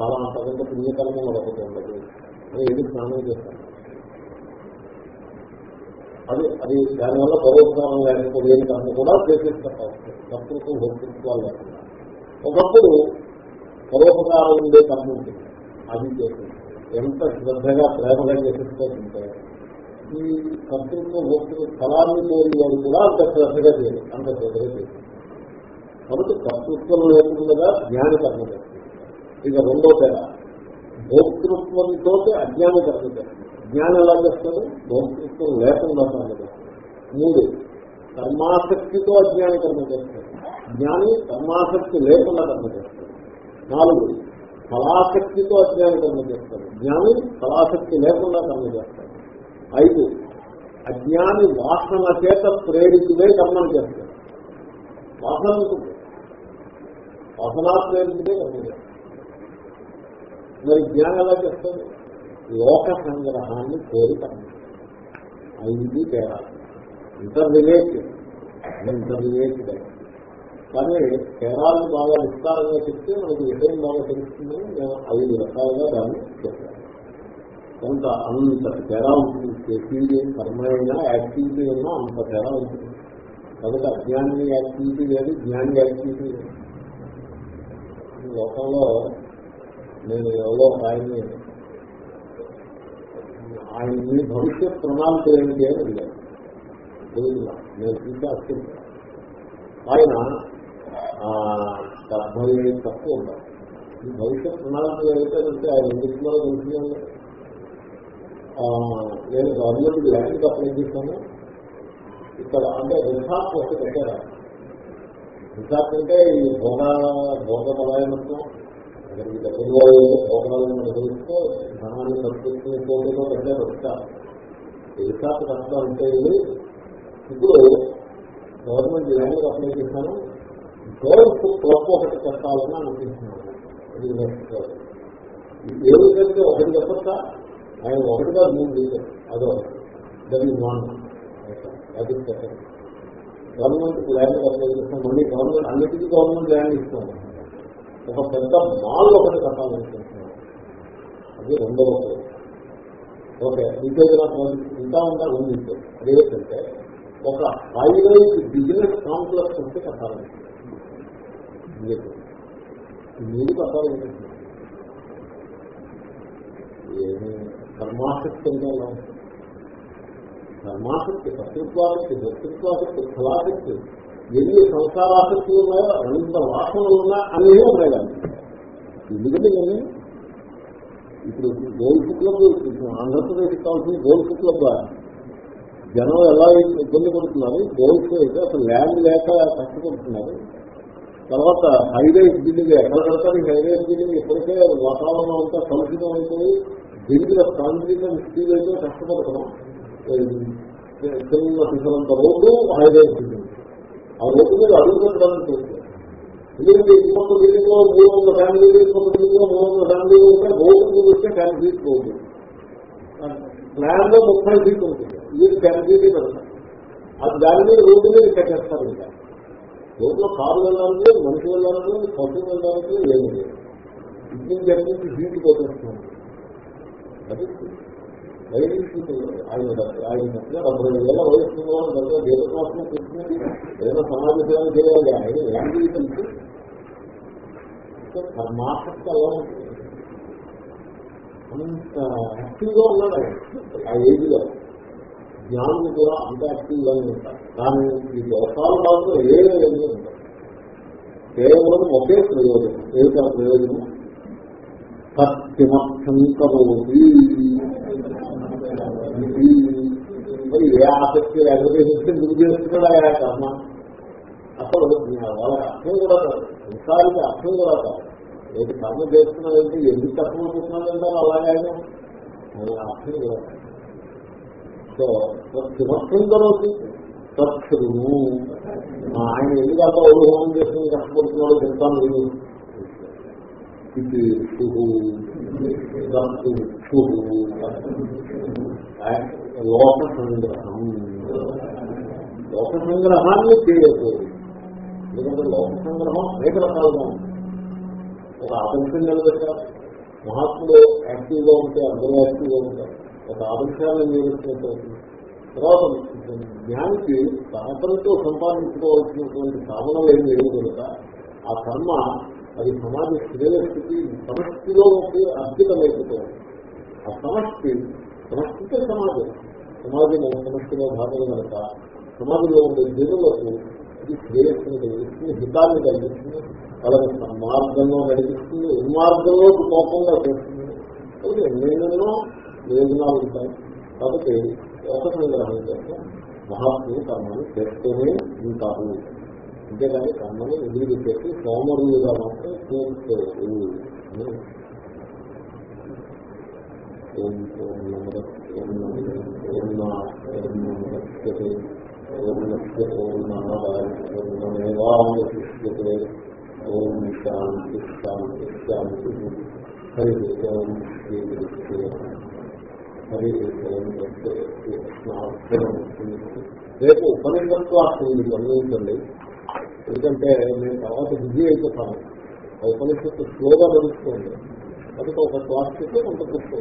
చాలా అంతకంటే పుణ్యకరంగా మరొకటి ఉండదు. అని ఏది స్నానం చేస్తాను అది అది దానివల్ల పరోపకారం లేకపోతే ఏం కారణం కూడా చేసేస్తారు. ప్రకృతి భక్తిత్వాలు లేకుండా ఒకప్పుడు పరోపకారం ఉండే కర్మ ఉంటుంది. అది చేస్తుంది ఎంత శ్రద్ధగా ప్రేమగా చేసేస్తుంటే ఈ కర్తృత్వ భక్తులు స్థలాన్ని కోరి వాడు కూడా అంత శ్రద్ధగా చేయరు అంత శ్రద్ధగా చేస్తారు కాబట్టి కర్తృత్వం లేకుండా జ్ఞాన కర్మ చేస్తుంది ఇక రెండో తేడా. భోక్తృత్వంతో అజ్ఞాన కర్మ చేస్తుంది జ్ఞానం ఎలా చేస్తాడు భౌతికత్వం లేకుండా కర్మ చేస్తాడు మూడు కర్మాసక్తితో అజ్ఞాన కర్మ చేస్తాడు జ్ఞాని కర్మాసక్తి లేకుండా కర్మ చేస్తాడు నాలుగు ఫలాసక్తితో అజ్ఞాన కర్మ చేస్తాడు జ్ఞాని ఫలాసక్తి లేకుండా కర్మ చేస్తాడు ఐదు అజ్ఞాని వాసన చేత ప్రేరితుడే కర్మను చేస్తాడు వాసన ఉంటుంది. వాసనా ప్రేరితుడే కర్మ చేస్తాడు మరి జ్ఞానం ఎలా చేస్తాడు లోక సంగ్రహాన్ని కోరిక ఐదు తేడా. ఇంటర్ రిలేటెడ్ ఇంటర్ రిలేటెడ్ కానీ తేడాలను బాగా విస్తారంగా చెప్తే మనకి విషయం బాగా తెలుస్తుందని నేను ఐదు రకాలుగా దాన్ని చెప్పాను. కొంత అంత తేడా ఉంటుంది. చేసింది కర్మ యాక్టివిటీ అయినా అంత తేడా ఉంటుంది. కాబట్టి అజ్ఞాని యాక్టివిటీ లేదు జ్ఞాని యాక్టివిటీ లేదు. లోకంలో నేను ఎవరో ఒక ఆయన్ని ఆయన మీ భవిష్యత్ ప్రణాళిక ఏమిటి అని అడిగారు. నేను చూసి ఆయన డెబ్బై ఐదు తక్కువ ఉన్నారు. ఈ భవిష్యత్ ప్రణాళిక ఏమిటంటే ఆయన ఎందుకులో తెలిసిందండి నేను గవర్నమెంట్ ల్యాండ్ అప్లై చేశాను? ఇక్కడ అంటే రిసార్ట్ ఒకటి పెట్టారా? రిసార్ట్ అంటే ఈ భోగ భోగ బలాయనత్వం అక్కడికి దగ్గరగా భోగాలను నిర్వహిస్తూ ధనాన్ని ఖర్చుకునే పోటీలో పెద్ద వస్తారు రిసార్ట్ కష్టం అంటే ఇప్పుడు గవర్నమెంట్ ల్యాండ్ అప్లై చేశాను. గోల్ఫ్ క్లబ్ ఒకటి కట్టాలని అనుకుంటున్నాను. ఏ విధంగా ఒకటి చెప్పచ్చా ఆయన ఒకటిగా మూడు చేశారు అదో. దట్ ఈజ్ వన్ అది గవర్నమెంట్ ల్యాండ్ అప్లై చేస్తాం. మళ్ళీ గవర్నమెంట్ అన్నిటికీ గవర్నమెంట్ ల్యాండ్ ఇస్తాం. ఒక పెద్ద మాల్ ఒకటి కట్టాలనుకుంటున్నాం అది రెండవ ఓకే ఇంకేది నాకు ఇంకా ఉందా ఉంది అదేంటంటే ఒక హైరైజ్ బిజినెస్ కాంప్లెక్స్ ఉంటే కట్టాలనుకుంటున్నాం మీరు కట్టాలనుకుంటున్నాం ఏమీ? అంటే ఎలా ఉంటుంది? ధర్మాసక్తి కర్తృత్వాసక్తి వ్యక్తిత్వాసక్తి ఫలాసక్తి ఎన్ని సంసారాసక్తులు ఉన్నాయో ఎంత వాసనలు ఉన్నా అన్నీ ఉన్నాయి కానీ ఎందుకంటే కానీ ఇప్పుడు గోల్ఫ్ క్లబ్ ఆంధ్రప్రదేశ్ కావాల్సిన గోల్ఫ్ క్లబ్ జనం ఎలా ఇబ్బంది పడుతున్నారు? గోల్ఫ్ అయితే అసలు ల్యాండ్ లేక కష్టపడుతున్నారు. తర్వాత హైవేస్ బిల్డింగ్ ఎక్కడ కడతారు? హైవేస్ బిల్డింగ్ ఎప్పుడైతే వాతావరణం అంతా కలుషితం అయిపోయి బిల్డింగ్ కాంక్రీట్ అండ్ స్టీల్ అయితే కష్టపడుతున్నాం. చిన్న సిసలంత రోడ్డు హైవేస్ బిల్డింగ్. ఆ రోడ్డు మీద అడుగు ఎందుకంటే ఇంకొక బిల్డింగ్లో మూడు వందల ఫ్యామిలీలు ఇంకొక బిల్డింగ్లో మూడు వందల ఫ్యామిలీలు ఉంటే రోడ్డు వస్తే వస్తే కాంక్రీట్ రోడ్డు ప్లాన్లో ముప్పై ఫీట్ ఉంటుంది ఇది కాంక్రీట్ పెడతారు. అది దాని మీద రోడ్డు మీద కట్టేస్తారు ఇంకా. రోడ్లో కారు వెళ్ళాలని మనిషి వెళ్ళాలని లేదు పశువు వెళ్ళాలని ఏమి లేదు. ఇంటికి జరిగించి హీట్ కొట్టేస్తున్నాం అది వైద్యులు ఆయన ఆయన డెబ్బై వేల వయసు దగ్గర దేవ కోసం కూర్చుని ఏదైనా సమాజ సేవ చేయాలి. ఆయన ఏం తెలిసి కర్మాసక్తి అలా ఉంటుంది. అంత యాక్టివ్గా ఉన్నాడు ఆయన. ఆ ఏజ్లో జ్ఞానులు కూడా అంత యాక్టివ్గానే ఉంటారు. కానీ ఈ దోషాల మాత్రం ఏ విధంగా ఉంటారు కేవలం ఒకే ప్రయోజనం. ఏమిటా ప్రయోజనం? సత్యమర్థం కరోతి. మరి ఏ ఆసక్తి లేకపోతే ఎందుకు చేస్తున్నాడు ఆయన కర్మ అసలు వాళ్ళకి అర్థం కూడా కాదు సంసారికి అర్థం కూడా కాదు ఏది కర్మ చేస్తున్నాడంటే ఎందుకు కష్టమవుతున్నాడంటే అలాగే ఆయన అర్థం కూడా సో కిమర్థం కరోతి సత్సును ఆయన ఎందుకు అంత హోమం చేసుకుని కష్టపడుతున్నాడో చెప్తాను నేను ఇది లోక సంగ్రహం లోక సంగ్రహాన్ని చేయకూడదు ఎందుకంటే లోక సంగ్రహం అనేక రకాలుగా ఉంది ఒక ఆదర్శం నిలబెట్టారు యాక్టివ్గా ఉంటే అందరూ యాక్టివ్గా ఉంటారు ఒక ఆదర్శాన్ని నిలబెట్టినట్టు తర్వాత జ్ఞానికి తనతో సంపాదించుకోవాల్సినటువంటి సాధనలు ఏమి లేదు కనుక ఆ కర్మ అది సమాజ శ్రేయస్థితి సమష్టిలో ఉంటే అద్భుతమైపోతుంది ఆ సమష్టి సమష్టితే సమాజం సమాజం సమష్టిలో భాగం కనుక సమాజంలో ఉండే జనులకు ఇది శ్రేయస్సుని కలిగిస్తుంది హితాన్ని కలిగిస్తుంది వాళ్ళని మార్గంలో నడిపిస్తుంది ఉన్మార్గంలో కోపంగా చేస్తుంది. కాబట్టి ఎన్నెన్నో ప్రయోజనాలు ఉంటాయి. కాబట్టి ఒక సంగ్రహం చేస్తే మహాత్ములు కర్మను చేస్తూనే ఉంటారు. అంతేగాని కర్మను ఎదురు పెట్టి సోమరులుగా మాత్రం చేసుకోరు ఓం పూర్ణమద పూర్ణముద్యతే పూర్ణస్య పూర్ణమాదాయ పూర్ణమేవాశిష్యతే ఓం శాంతి శాంతి శాంతి హరి ఓం శ్రీ హరి ఓం రేపు ఉపనిషత్వాస్తుంది గమనించండి ఎందుకంటే నేను తర్వాత బిజీ అయిపోతాను. ఉపనిషత్తు స్లోగా నడుస్తుంది కాబట్టి ఒక క్లాస్ కొంత గుర్తు